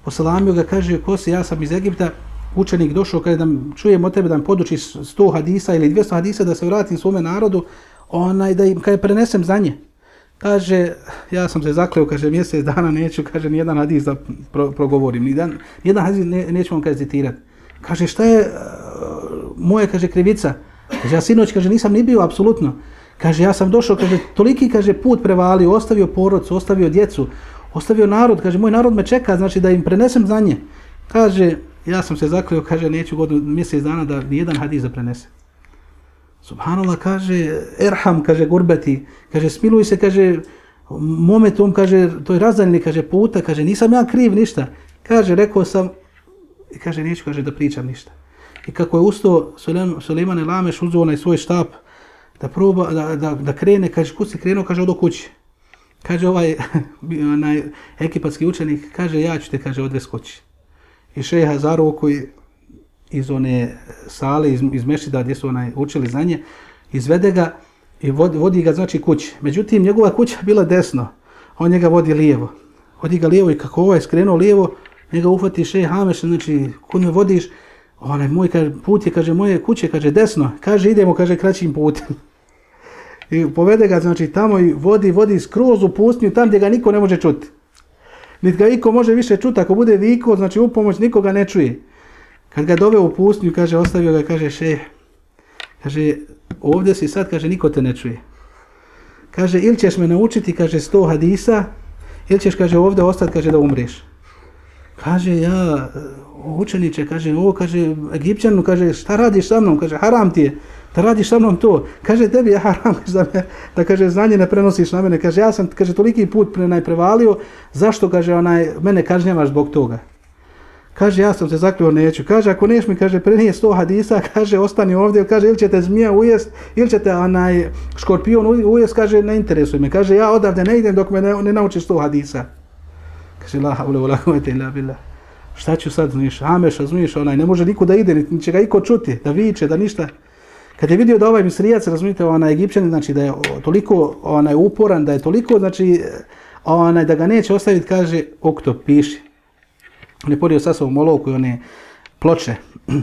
poslamio ga, kaže, ko si, ja sam iz Egipta, učenik došao, kaže, da čujem od tebe da mi podučiš 100 hadisa ili 200 hadisa, da se vratim svome narodu, onaj, da im, kaže, prenesem za nje. Kaže, ja sam se zakleo, kaže, mjesec dana neću, kaže, nijedan hadis da pro, progovorim, nijedan, nijedan hadis ne, neću vam, kaže, citirati. Kaže, šta je e, uh, moje, kaže, krivica? Kaže, ja sinoć, kaže, nisam ni bio, apsolutno. Kaže, ja sam došao, kaže, toliki, kaže, put prevalio, ostavio porodcu, ostavio djecu, ostavio narod, kaže, moj narod me čeka, znači da im prenesem znanje. Kaže, ja sam se zakleo, kaže, neću godinu, mjesec dana da nijedan hadis da prenese. Subhanallah kaže, erham, kaže, gurbeti, kaže, smiluj se, kaže, momentom, kaže, to je razdaljni, kaže, puta, kaže, nisam ja kriv ništa. Kaže, rekao sam, i kaže, neću, kaže, da pričam ništa. I kako je ustao Suleiman Elameš, uzeo onaj svoj štap, da proba, da, da, da krene, kaže, kud si krenuo, kaže, od kući. Kaže, ovaj, <laughs> onaj, ekipatski učenik, kaže, ja ću te, kaže, odvesti kući. I šeha za ruku iz one sale, iz, iz mešida gdje su onaj učili znanje, izvede ga i vodi, vodi ga znači kući. Međutim, njegova kuća bila desno, on njega vodi lijevo. Vodi ga lijevo i kako ovaj skrenuo lijevo, njega uhvati šeha Hameš, znači, kud me vodiš, onaj moj kaže, put je, kaže, moje kuće, kaže, desno, kaže, idemo, kaže, kraćim putem. I povede ga, znači, tamo i vodi, vodi skroz u pustinju, tam gdje ga niko ne može čuti. Niti ga niko može više čuti, ako bude viko, znači, u pomoć nikoga ne čuje. Kad ga dove u pustinju, kaže, ostavio ga, kaže, šeh, kaže, ovdje si sad, kaže, niko te ne čuje. Kaže, ili ćeš me naučiti, kaže, sto hadisa, ili ćeš, kaže, ovdje ostati, kaže, da umriš kaže ja učeniče, kaže ovo, kaže Egipćanu, kaže šta radiš sa mnom, kaže haram ti je, da radiš sa mnom to, kaže tebi je haram, <laughs> da, me, da kaže znanje ne prenosiš na mene, kaže ja sam, kaže toliki put pre najprevalio, zašto, kaže onaj, mene kažnjavaš zbog toga. Kaže, ja sam se zakljuo, neću. Kaže, ako neš mi, kaže, prenije sto hadisa, <laughs> kaže, ostani ovdje, kaže, ili ćete zmija ujest, ili ćete onaj škorpion ujest, kaže, ne interesuje me. Kaže, ja odavde ne idem dok me ne, ne nauči sto hadisa. Kaže, la haule, la haule, la bila. Šta ću sad, znaš, ameš, razumiješ, onaj, ne može niko da ide, ni će ga iko čuti, da viče, da ništa. Kad je vidio da ovaj misrijac, razumijete, onaj egipćan, znači da je toliko onaj uporan, da je toliko, znači, onaj, da ga neće ostaviti, kaže, okto, piši. On je podio sa sobom olovku i one ploče. <clears throat>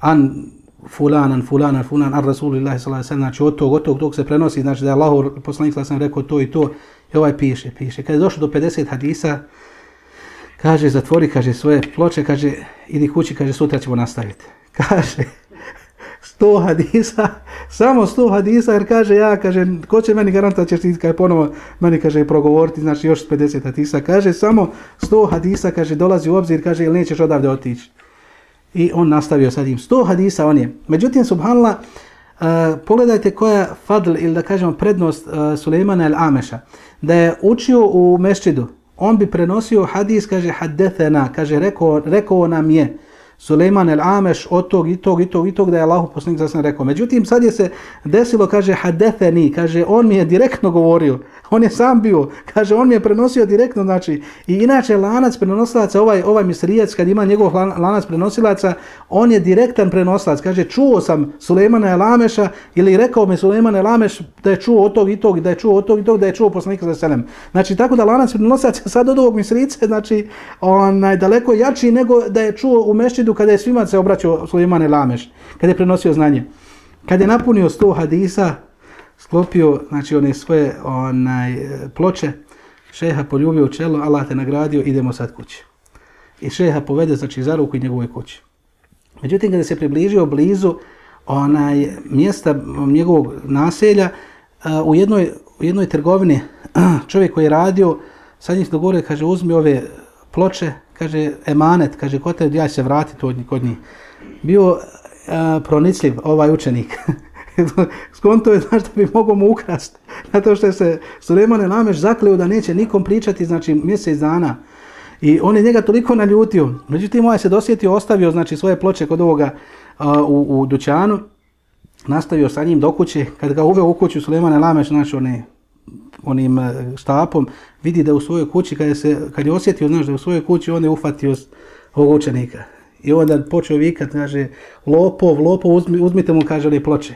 An fulan, an fulan, an fulan, an rasulillahi sallallahu alaihi sallam, znači od tog, od tog, tog se prenosi, znači da je Allahov poslanik sallallahu alaihi rekao to i to, i ovaj piše, piše. Kad je došlo do 50 hadisa, kaže, zatvori, kaže, svoje ploče, kaže, idi kući, kaže, sutra ćemo nastaviti. <laughs> Kaže, 100 hadisa, samo 100 hadisa, jer kaže ja, kaže, ko će meni garantati, ćeš ti kaj ponovo meni, kaže, progovoriti, znači još 50 hadisa, kaže, samo 100 hadisa, kaže, dolazi u obzir, kaže, ili nećeš odavde otići. I on nastavio sa im, sto hadisa on je. Međutim, subhanallah, uh, pogledajte koja fadl, ili da kažemo prednost uh, Sulejmana el Ameša, da je učio u mešćidu, on bi prenosio hadis, kaže, haddethena, kaže, rekao, rekao nam je, Suleiman el Ameš od tog i tog i tog i tog da je Allahu poslanik za rekao. Međutim, sad je se desilo, kaže, hadetheni, kaže, on mi je direktno govorio, <laughs> on je sam bio, kaže, on mi je prenosio direktno, znači, i inače lanac prenosilaca, ovaj, ovaj misrijac, kad ima njegov lanac prenosilaca, on je direktan prenosilac, kaže, čuo sam Sulejmana el Ameša, ili rekao mi Sulejman el Ameš da je čuo od tog i tog, da je čuo od tog i tog, da je čuo poslanik za selem. Znači, tako da lanac prenosilaca <laughs> sad od ovog misrice, znači, onaj, daleko jači nego da je čuo u mešćidu kada je svima se obraćao Sulejman Lameš, kada je prenosio znanje. Kada je napunio 100 hadisa, sklopio znači one svoje onaj ploče, šeha poljubio čelo, Allah te nagradio, idemo sad kući. I šeha povede znači za ruku i njegove kući. Međutim, kada se približio blizu onaj mjesta njegovog naselja, u jednoj, u jednoj trgovini <clears throat> čovjek koji je radio, sad njih dogovore, kaže, uzmi ove ploče, kaže, emanet, kaže, ko te, ja se vratiti od, kod njih. Bio uh, pronicljiv ovaj učenik. <laughs> Skonto je, znaš, da bi mogo mu ukrast. Zato što je se Suleman Lameš zakleo da neće nikom pričati, znači, mjesec dana. I on je njega toliko naljutio. Međutim, ovaj se dosjetio, ostavio, znači, svoje ploče kod ovoga a, u, u dućanu. Nastavio sa njim do kuće. Kad ga uveo u kuću Suleman Lameš, znači, on je onim e, štapom, vidi da u svojoj kući, kad je, se, kad je osjetio, znaš, da u svojoj kući, on je ufatio ovog učenika. I onda počeo vikat, kaže, lopov, lopov, uzmi, uzmite mu, kaže, one ploče.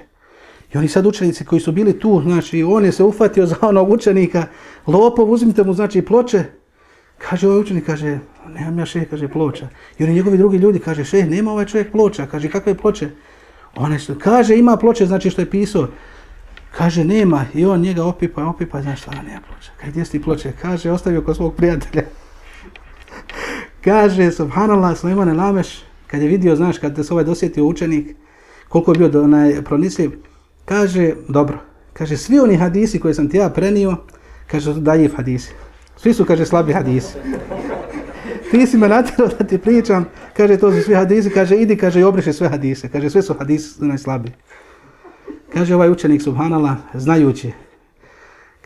I oni sad učenici koji su bili tu, znači, on je se ufatio za onog učenika, lopov, uzmite mu, znači, ploče. Kaže ovaj učenik, kaže, nemam ja še, kaže, ploča. I oni njegovi drugi ljudi, kaže, šeh, nema ovaj čovjek ploča. Kaže, kakve ploče? One su, kaže, ima ploče, znači, što je pisao. Kaže, nema. I on njega opipa, opipa, znaš šta, nema ploče. Kaj, gdje si ploče? Kaže, ostavio kod svog prijatelja. <laughs> kaže, subhanallah, Suleiman Lameš, kad je vidio, znaš, kad se ovaj dosjetio učenik, koliko je bio onaj, pronisljiv, kaže, dobro, kaže, svi oni hadisi koje sam ti ja prenio, kaže, su dajiv hadisi. Svi su, kaže, slabi hadisi. <laughs> ti si me natjerao da ti pričam, kaže, to su svi hadisi, kaže, idi, kaže, i obriši sve hadise, kaže, sve su hadisi najslabiji. Kaže ovaj učenik Subhanallah, znajući,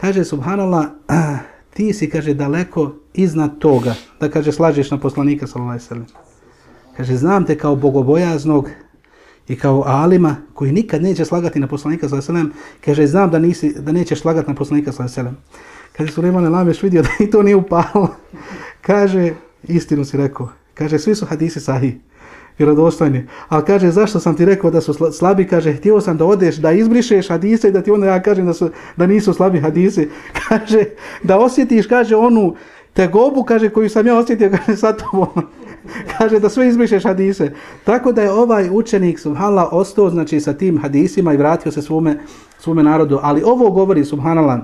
kaže Subhanallah, <clears throat> ti si, kaže, daleko iznad toga, da kaže, slažeš na poslanika, sallallahu alaihi Kaže, znam te kao bogobojaznog i kao alima koji nikad neće slagati na poslanika, sallallahu alaihi Kaže, znam da, nisi, da nećeš slagati na poslanika, sallallahu alaihi Kaže, Suleiman Lameš vidio da i to nije upalo. <laughs> kaže, istinu si rekao. Kaže, svi su hadisi sahih vjerodostojni. Ali kaže, zašto sam ti rekao da su slabi? Kaže, htio sam da odeš, da izbrišeš hadise i da ti onda ja kažem da, su, da nisu slabi hadise. <laughs> Kaže, da osjetiš, kaže, onu tegobu, kaže, koju sam ja osjetio, kaže, sa tobom. <laughs> kaže, da sve izbrišeš hadise. Tako da je ovaj učenik, subhanallah, ostao, znači, sa tim hadisima i vratio se svome, svome narodu. Ali ovo govori, subhanallah,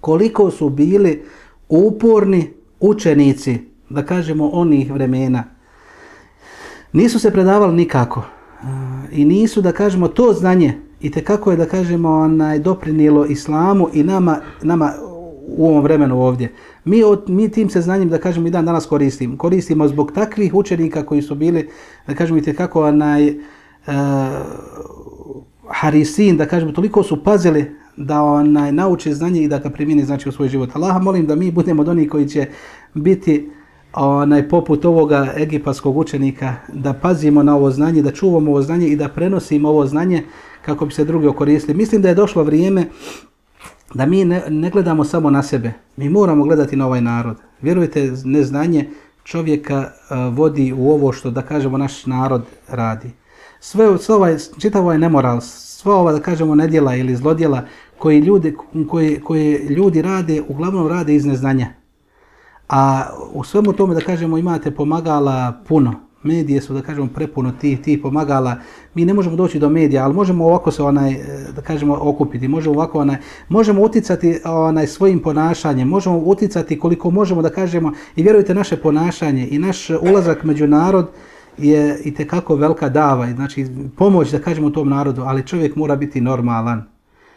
koliko su bili uporni učenici, da kažemo, onih vremena nisu se predavali nikako e, i nisu da kažemo to znanje i te kako je da kažemo onaj doprinijelo islamu i nama nama u ovom vremenu ovdje. Mi, od, mi tim se znanjem, da kažemo, i dan danas koristimo. Koristimo zbog takvih učenika koji su bili, da kažemo, i te kako onaj, uh, harisin, da kažemo, toliko su pazili da onaj nauči znanje i da ga primjeni znači u svoj život. Allah molim da mi budemo od onih koji će biti onaj poput ovoga egipatskog učenika, da pazimo na ovo znanje, da čuvamo ovo znanje i da prenosimo ovo znanje kako bi se drugi okoristili. Mislim da je došlo vrijeme da mi ne, ne gledamo samo na sebe. Mi moramo gledati na ovaj narod. Vjerujte, neznanje čovjeka uh, vodi u ovo što, da kažemo, naš narod radi. Sve, sve ovaj, čitav ovaj nemoral, sva ova, da kažemo, nedjela ili zlodjela koji ljudi, koji, koji ljudi rade, uglavnom rade iz neznanja. A u svemu tome, da kažemo, imate pomagala puno. Medije su, da kažemo, prepuno ti, ti pomagala. Mi ne možemo doći do medija, ali možemo ovako se, onaj, eh, da kažemo, okupiti. Možemo ovako, onaj, možemo uticati onaj, svojim ponašanjem. Možemo uticati koliko možemo, da kažemo, i vjerujte, naše ponašanje i naš ulazak među narod je i kako velika dava. Znači, pomoć, da kažemo, tom narodu, ali čovjek mora biti normalan.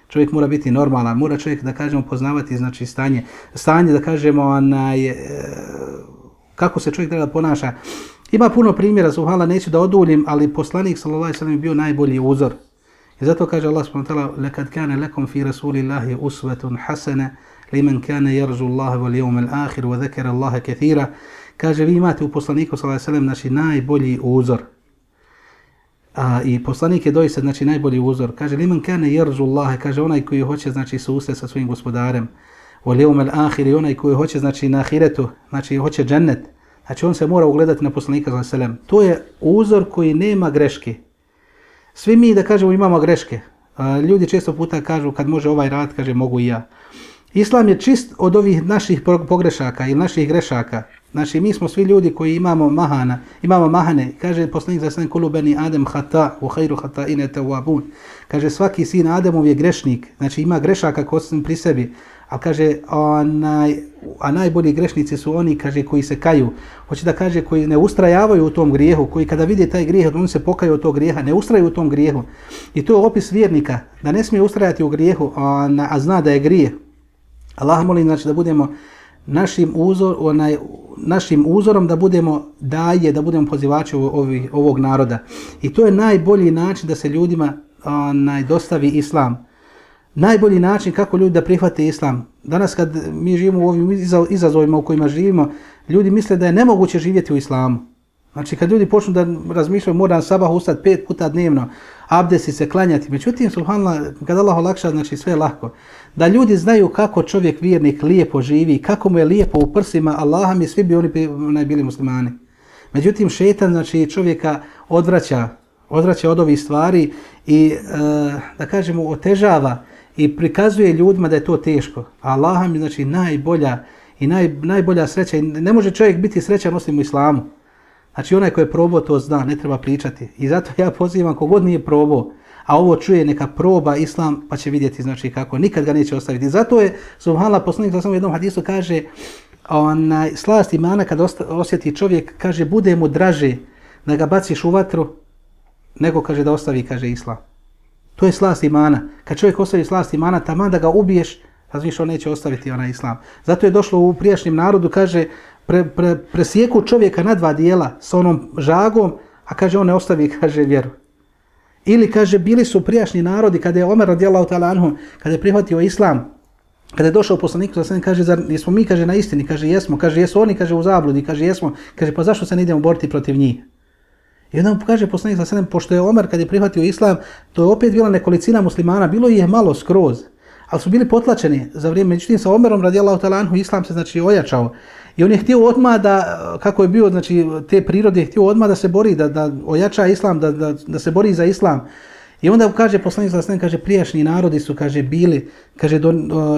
Čovjek mora biti normalan, mora čovjek da kažemo poznavati znači stanje, stanje da kažemo onaj, e, kako se čovjek treba ponaša. Ima puno primjera, subhala, neću da oduljim, ali poslanik sallallahu alejhi ve sellem bio najbolji uzor. I zato kaže Allah subhanahu wa ta'ala: "Lekad kana lakum fi rasulillahi uswatun hasana liman kana yarju Allah wal yawmal akhir wa dhakara Allah katira." Kaže vi imate u poslaniku sallallahu alejhi ve sellem naši najbolji uzor. A, I poslanik je doista znači, najbolji uzor. Kaže, liman kane jerzu Allahe, kaže onaj koji hoće znači, se sa svojim gospodarem. O lijevom el ahir i onaj koji hoće znači, na ahiretu, znači hoće džennet. Znači on se mora ugledati na poslanika za selem. To je uzor koji nema greške. Svi mi da kažemo imamo greške. A, ljudi često puta kažu kad može ovaj rad, kaže mogu i ja. Islam je čist od ovih naših pogrešaka i naših grešaka. Znači, mi smo svi ljudi koji imamo mahana, imamo mahane. Kaže poslanik za sve kulubeni Adem hata, u hajru hata ine te uabun. Kaže, svaki sin Ademov je grešnik. Znači, ima grešaka kod sam pri sebi. A kaže, onaj, a najbolji grešnici su oni, kaže, koji se kaju. Hoće da kaže, koji ne ustrajavaju u tom grijehu, koji kada vide taj grijeh, oni se pokaju od tog grijeha, ne ustraju u tom grijehu. I to je opis vjernika, da ne smije ustrajati u grijehu, a, a zna da je grijeh. Allah molim, znači, da budemo našim, uzor, onaj, našim uzorom da budemo daje, da budemo pozivači ovih, ovog naroda. I to je najbolji način da se ljudima onaj, dostavi islam. Najbolji način kako ljudi da prihvate islam. Danas kad mi živimo u ovim izazovima u kojima živimo, ljudi misle da je nemoguće živjeti u islamu. Znači kad ljudi počnu da razmišljaju moram sabah ustati pet puta dnevno, abdesi se klanjati. Međutim, subhanallah, kad Allah olakša, znači sve je lahko. Da ljudi znaju kako čovjek vjernik lijepo živi, kako mu je lijepo u prsima Allaha mi svi bi oni najbili muslimani. Međutim, šetan znači čovjeka odvraća, odvraća od ovih stvari i e, da kažemo otežava i prikazuje ljudima da je to teško. Allaha mi znači najbolja i naj, najbolja sreća. I ne može čovjek biti srećan osim u islamu. Znači onaj ko je probao to zna, ne treba pričati. I zato ja pozivam kogod nije probao, a ovo čuje neka proba islam, pa će vidjeti znači kako, nikad ga neće ostaviti. Zato je, subhanallah, poslanik za samo jednom hadisu kaže, onaj, slast imana kad osjeti čovjek, kaže, bude mu draže da ga baciš u vatru, nego kaže da ostavi, kaže islam. To je slast imana. Kad čovjek ostavi slast imana, tamo da ga ubiješ, razmiš, on neće ostaviti onaj islam. Zato je došlo u prijašnjem narodu, kaže, pre, pre, presijeku čovjeka na dva dijela sa onom žagom, a kaže on ne ostavi, kaže vjeru. Ili kaže bili su prijašnji narodi kada je Omer radijallahu ta'ala anhum, kada je prihvatio islam, kada je došao poslanik sa sve kaže zar jesmo mi? Kaže na istini, kaže jesmo, kaže jesu oni? Kaže u zabludi, kaže jesmo, kaže pa zašto se ne idemo boriti protiv njih? I onda mu kaže poslanik sa sve pošto je Omer kad je prihvatio islam, to je opet bila nekolicina muslimana, bilo ih je malo skroz, ali su bili potlačeni za vrijeme, međutim sa Omerom radijallahu talanhu islam se znači ojačao. I on je htio odmah da, kako je bio, znači, te prirode, je htio odmah da se bori, da, da ojača islam, da, da, da se bori za islam. I onda kaže poslanik sa sve, kaže, prijašnji narodi su, kaže, bili, kaže, do,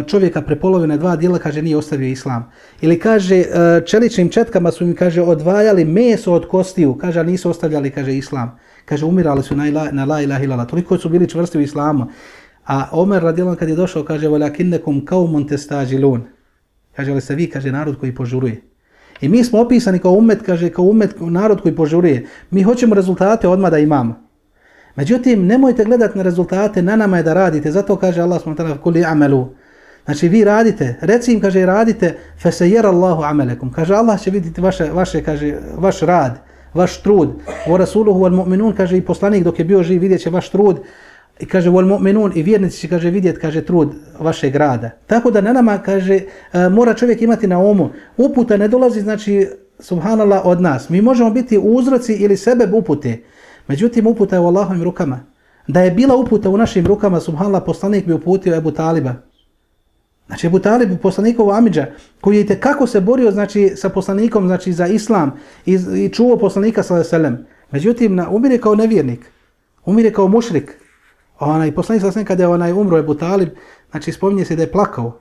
čovjeka prepolovene dva dijela, kaže, nije ostavio islam. Ili kaže, e, čeličnim četkama su im, kaže, odvajali meso od kostiju, kaže, nisu ostavljali, kaže, islam. Kaže, umirali su na, na la ilaha ilala, toliko su bili čvrsti u islamu. A Omer radijalan kad je došao, kaže, volakinnekum kaumun testađilun. Kaže, ali ste vi, kaže, narod koji požuruje. I mi smo opisani kao umet, kaže, kao umet, narod koji požuruje. Mi hoćemo rezultate odmah da imamo. Međutim, nemojte gledati na rezultate, na nama je da radite. Zato kaže Allah s.w.t. kuli amelu. Znači vi radite, reci im, kaže, radite, Fesejer Allahu amelekum. Kaže, Allah će vidjeti vaše, vaše, kaže, vaš rad, vaš trud. O Rasuluhu wal mu'minun, kaže, i poslanik dok je bio živ, vidjet će vaš trud. I kaže, vol mu'minun, i vjernici će, kaže, vidjet, kaže, trud vašeg rada. Tako da na nama, kaže, e, mora čovjek imati na umu. Uputa ne dolazi, znači, subhanallah, od nas. Mi možemo biti uzroci ili sebe upute. Međutim, uputa je u Allahovim rukama. Da je bila uputa u našim rukama, subhanallah, poslanik bi uputio Ebu Taliba. Znači Ebu Talib, poslanikov Amidža, koji je kako se borio znači, sa poslanikom znači, za islam i, i čuo poslanika sa selem. Međutim, na, umire kao nevjernik, umire kao mušrik. Onaj, poslanik sa kada je onaj umro Ebu Talib, znači spominje se da je plakao.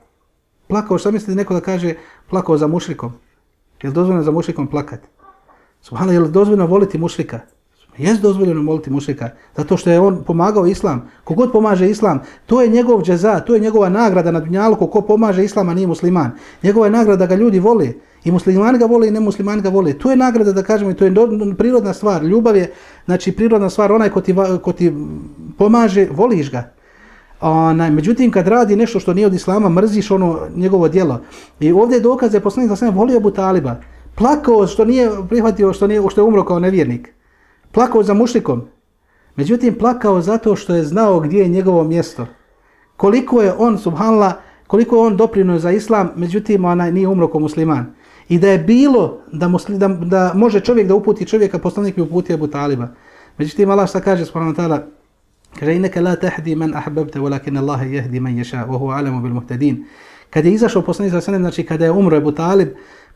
Plakao, što mislite neko da kaže plakao za mušrikom? Je li dozvoljeno za mušrikom plakati? Subhano, je li dozvoljeno voliti mušrika? Jes dozvoljeno moliti mušrika, zato što je on pomagao islam. Kogod pomaže islam, to je njegov džeza, to je njegova nagrada na dunjalku, ko pomaže islama nije musliman. Njegova je nagrada da ga ljudi vole. I muslimani ga vole i nemuslimani ga vole. To je nagrada da kažemo i to je prirodna stvar. Ljubav je, znači prirodna stvar, onaj ko ti, ko ti pomaže, voliš ga. Onaj, međutim, kad radi nešto što nije od islama, mrziš ono njegovo djelo. I ovdje je dokaz da je poslanik za volio Abu Taliba. Plakao što nije prihvatio, što, nije, što je umro kao nevjernik. Plakao za mušlikom. Međutim, plakao zato što je znao gdje je njegovo mjesto. Koliko je on, subhanallah, koliko je on doprinuo za islam, međutim, ona nije umro kao musliman. I da je bilo da, musli, da, da može čovjek da uputi čovjeka, poslanik bi uputio Abu Taliba. Međutim, Allah šta kaže, subhanallah, ta'ala, kaže, inaka la tahdi man ahbabte, walakin Allah jehdi man ješa, wa huwa alamu bil muhtadin. Kad je izašao poslanik za znači kada je umro Abu Talib,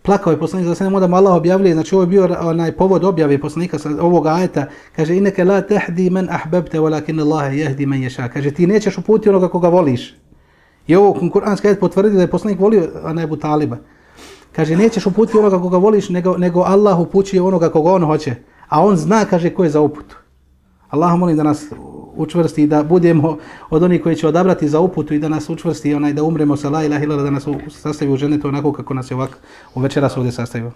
plakao je poslanik za sanem, onda mu Allah objavljuje, znači ovo je bio onaj povod objave poslanika sa ovog ajeta, kaže inaka la tahdi man ahbebte, walakin Allah jehdi man ješa. Kaže ti nećeš uputi onoga koga voliš. I ovo kuranski ajet potvrdi da je poslanik volio Abu Taliba. Kaže nećeš uputiti onoga koga voliš, nego, nego Allah upućuje onoga koga on hoće. A on zna, kaže, ko je za uput. Allah molim da nas učvrsti i da budemo od onih koji će odabrati za uputu i da nas učvrsti onaj da umremo sa la ilaha illallah da nas sastavi u ženetu onako kako nas je ovak u večeras ovdje sastavio.